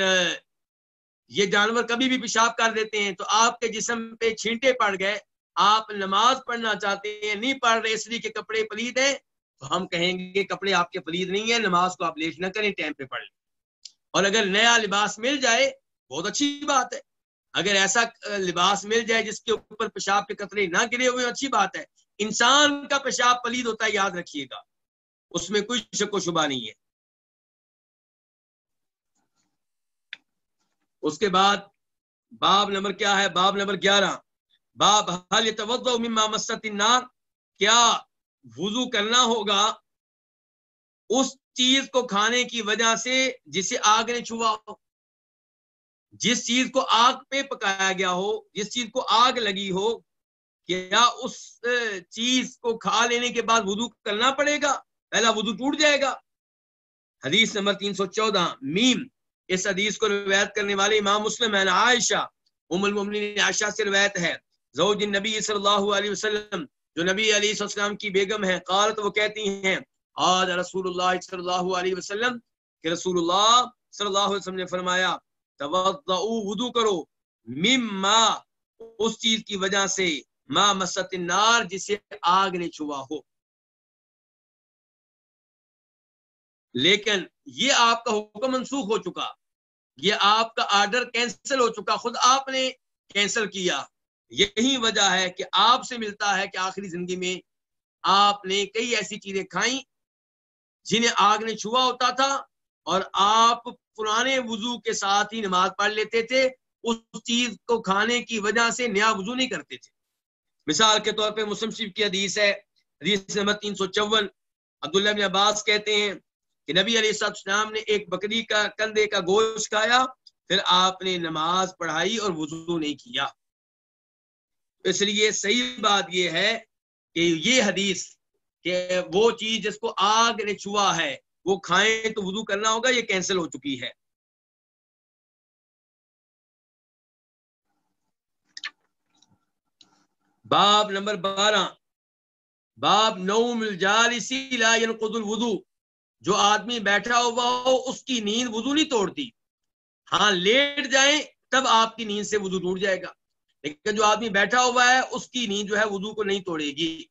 یہ جانور کبھی بھی پیشاب کر دیتے ہیں تو آپ کے جسم پہ چھینٹے پڑ گئے، آپ نماز پڑھنا چاہتے ہیں، نہیں پڑھ رہے اس لیے کہ کپڑے پلید ہیں، تو ہم کہیں گے کپڑے آپ کے پلید نہیں ہیں، نماز کو آپ لیٹ نہ کریں، ٹائم پہ پڑھ لیں۔ اور اگر نیا لباس مل جائے، بہت اچھی بات ہے۔ اگر ایسا لباس مل جائے جس کے اوپر پیشاب کے قطرے نہ گرے ہوئے، اچھی بات ہے۔ انسان کا پیشاب پلید ہوتا ہے، یاد رکھیے گا۔ اس میں کوئی شک و شبہ نہیں ہے۔ اس کے بعد باب نمبر کیا ہے؟ باب نمبر گیارہ۔ باب حل مما مست النار؟ کیا وضو کرنا ہوگا اس چیز کو کھانے کی وجہ سے جسے آگ نے چھوا ہو؟ جس چیز کو آگ پہ پکایا گیا ہو، جس چیز کو آگ لگی ہو، کیا اس چیز کو کھا لینے کے بعد وضو کرنا پڑے گا؟ پہلا وضو ٹوٹ جائے گا۔ حدیث نمبر تین سو چودہ۔ میم۔ اس حدیث کو روایت کرنے والے امام مسلم ہے عائشہ، ام المؤمنین عائشہ سے روایت ہے۔ زوج نبی صلی اللہ علیہ وسلم، جو نبی علیہ السلام کی بیگم ہے قالت وہ کہتی ہیں آج رسول اللہ صلی اللہ علیہ وسلم کہ رسول اللہ صلی اللہ علیہ وسلم نے فرمایا توضعو وضو کرو مما، اس چیز کی وجہ سے، ما مست النار، جسے آگ نے چھوا ہو۔ لیکن یہ آپ کا حکم منسوخ ہو چکا۔ یہ آپ کا آرڈر کینسل ہو چکا۔ خود آپ نے کینسل کیا۔ یہی وجہ ہے کہ آپ سے ملتا ہے کہ آخری زندگی میں آپ نے کئی ایسی چیزیں کھائیں جنہیں آگ نے چھوا ہوتا تھا اور آپ پرانے وضو کے ساتھ ہی نماز پڑھ لیتے تھے۔ اس چیز کو کھانے کی وجہ سے نیا وضو نہیں کرتے تھے۔ مثال کے طور پہ مسلم شریف کی حدیث ہے۔ حدیث نمبر تین سو چون۔ عبداللہ بن عباس کہتے ہیں کہ نبی علیہ السلام نے ایک بکری کا کندھے کا گوشت کھایا، پھر آپ نے نماز پڑھائی اور وضو نہیں کیا۔ اس لیے صحیح بات یہ ہے کہ یہ حدیث کہ وہ چیز جس کو آگ نے چھوا ہے، وہ کھائیں تو وضو کرنا ہوگا، یہ کینسل ہو چکی ہے۔ باب نمبر بارہ۔ باب نو مل جالسی لا ينقض الوضو۔ جو آدمی بیٹھا ہوا ہو، اس کی نیند وضو نہیں توڑتی۔ ہاں لیٹ جائیں تب آپ کی نیند سے وضو ٹوٹ جائے گا۔ لیکن جو آدمی بیٹھا ہوا ہے، اس کی نیند جو ہے وضو کو نہیں توڑے گی۔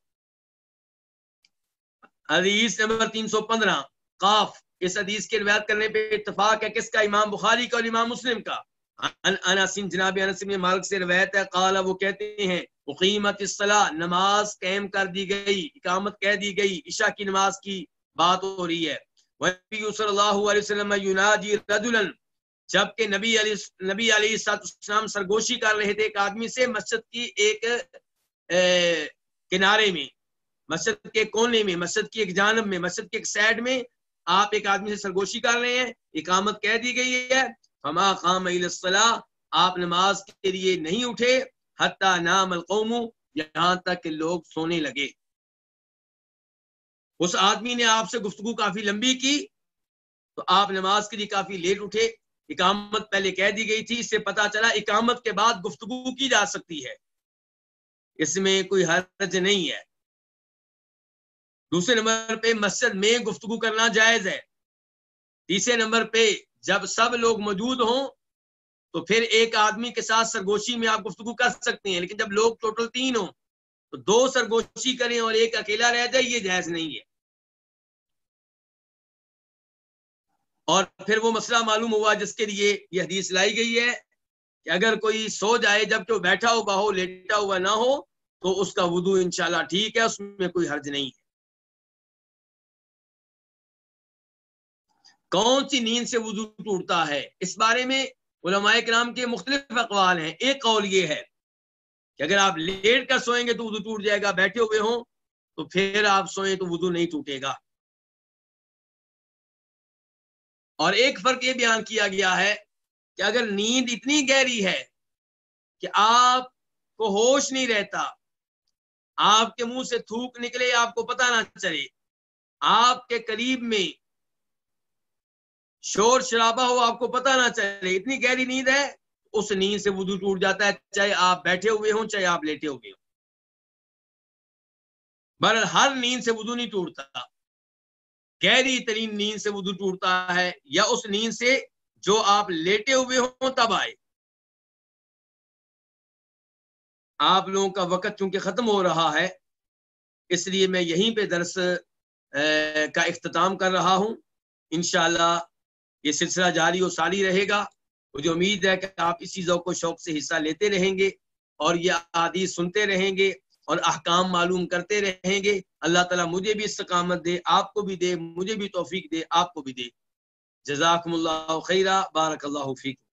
حدیث نمبر تین سو پندرہ۔ قاف، اس حدیث کے روایت کرنے پہ اتفاق ہے کس کا؟ امام بخاری کا اور امام مسلم کا۔ انسن جناب انس بن مالک سے روایت ہے، قال، وہ کہتے ہیں، اقیمت الصلاح نماز قائم کر دی گئی، اقامت کہہ دی گئی، عشاء کی نماز کی۔ بات ہو رہی ہے۔ صلی اللہ علیہ وسلم یناجی رجلا۔ جبکہ نبی علی نبی علی السلام سرگوشی کر رہے تھے، ایک آدمی سے مسجد کی ایک کنارے میں، مسجد کے کونے میں، مسجد کی ایک جانب میں، مسجد کے ایک سائڈ میں آپ ایک آدمی سے سرگوشی کر رہے ہیں۔ اقامت کہہ دی گئی ہے۔ فما خام الصلاح آپ نماز کے لیے نہیں اٹھے۔ حتیٰ نام القوم۔ یہاں تک کہ لوگ سونے لگے۔ اس آدمی نے آپ سے گفتگو کافی لمبی کی تو آپ نماز کے لیے کافی لیٹ اٹھے۔ اقامت پہلے کہہ دی گئی تھی، اس سے پتا چلا اقامت کے بعد گفتگو کی جا سکتی ہے۔ اس میں کوئی حرج نہیں ہے۔ دوسرے نمبر پہ مسجد میں گفتگو کرنا جائز ہے۔ تیسرے نمبر پہ جب سب لوگ موجود ہوں تو پھر ایک آدمی کے ساتھ سرگوشی میں آپ گفتگو کر سکتے ہیں، لیکن جب لوگ ٹوٹل تین ہوں تو دو سرگوشی کریں اور ایک اکیلا رہ جائے، یہ جائز نہیں ہے۔ اور پھر وہ مسئلہ معلوم ہوا جس کے لیے یہ حدیث لائی گئی ہے کہ اگر کوئی سو جائے جبکہ وہ بیٹھا ہوا ہو، لیٹا ہوا نہ ہو، تو اس کا وضو انشاءاللہ ٹھیک ہے، اس میں کوئی حرج نہیں ہے۔ کون سی نیند سے وضو ٹوٹتا ہے؟ اس بارے میں علماء کرام کے مختلف اقوال ہیں۔ ایک قول یہ ہے کہ اگر آپ لیٹ کر سوئیں گے تو وضو ٹوٹ جائے گا، بیٹھے ہوئے ہوں تو پھر آپ سوئیں تو وضو نہیں ٹوٹے گا۔ اور ایک فرق یہ بیان کیا گیا ہے کہ اگر نیند اتنی گہری ہے کہ آپ کو ہوش نہیں رہتا، آپ کے منہ سے تھوک نکلے، آپ کو پتہ نہ چلے، آپ کے قریب میں شور شرابہ ہو، آپ کو پتہ نہ چلے، اتنی گہری نیند ہے، اس نیند سے وضو ٹوٹ جاتا ہے، چاہے آپ بیٹھے ہوئے ہوں، چاہے آپ لیٹے ہوئے ہوں۔ بہرحال ہر نیند سے وضو نہیں ٹوٹتا۔ گہری ترین نیند سے وضو ٹوٹتا ہے یا اس نیند سے جو آپ لیٹے ہوئے ہوں تب آئے۔ آپ لوگوں کا وقت چونکہ ختم ہو رہا ہے، اس لیے میں یہیں پہ درس کا اختتام کر رہا ہوں۔ انشاءاللہ یہ سلسلہ جاری و ساری رہے گا۔ مجھے امید ہے کہ آپ اسی ذوق و شوق سے حصہ لیتے رہیں گے اور یہ عادی سنتے رہیں گے۔ اور احکام معلوم کرتے رہیں گے۔ اللہ تعالیٰ مجھے بھی استقامت دے، آپ کو بھی دے، مجھے بھی توفیق دے، آپ کو بھی دے۔ جزاکم اللہ خیرہ بارک اللہ فیکم۔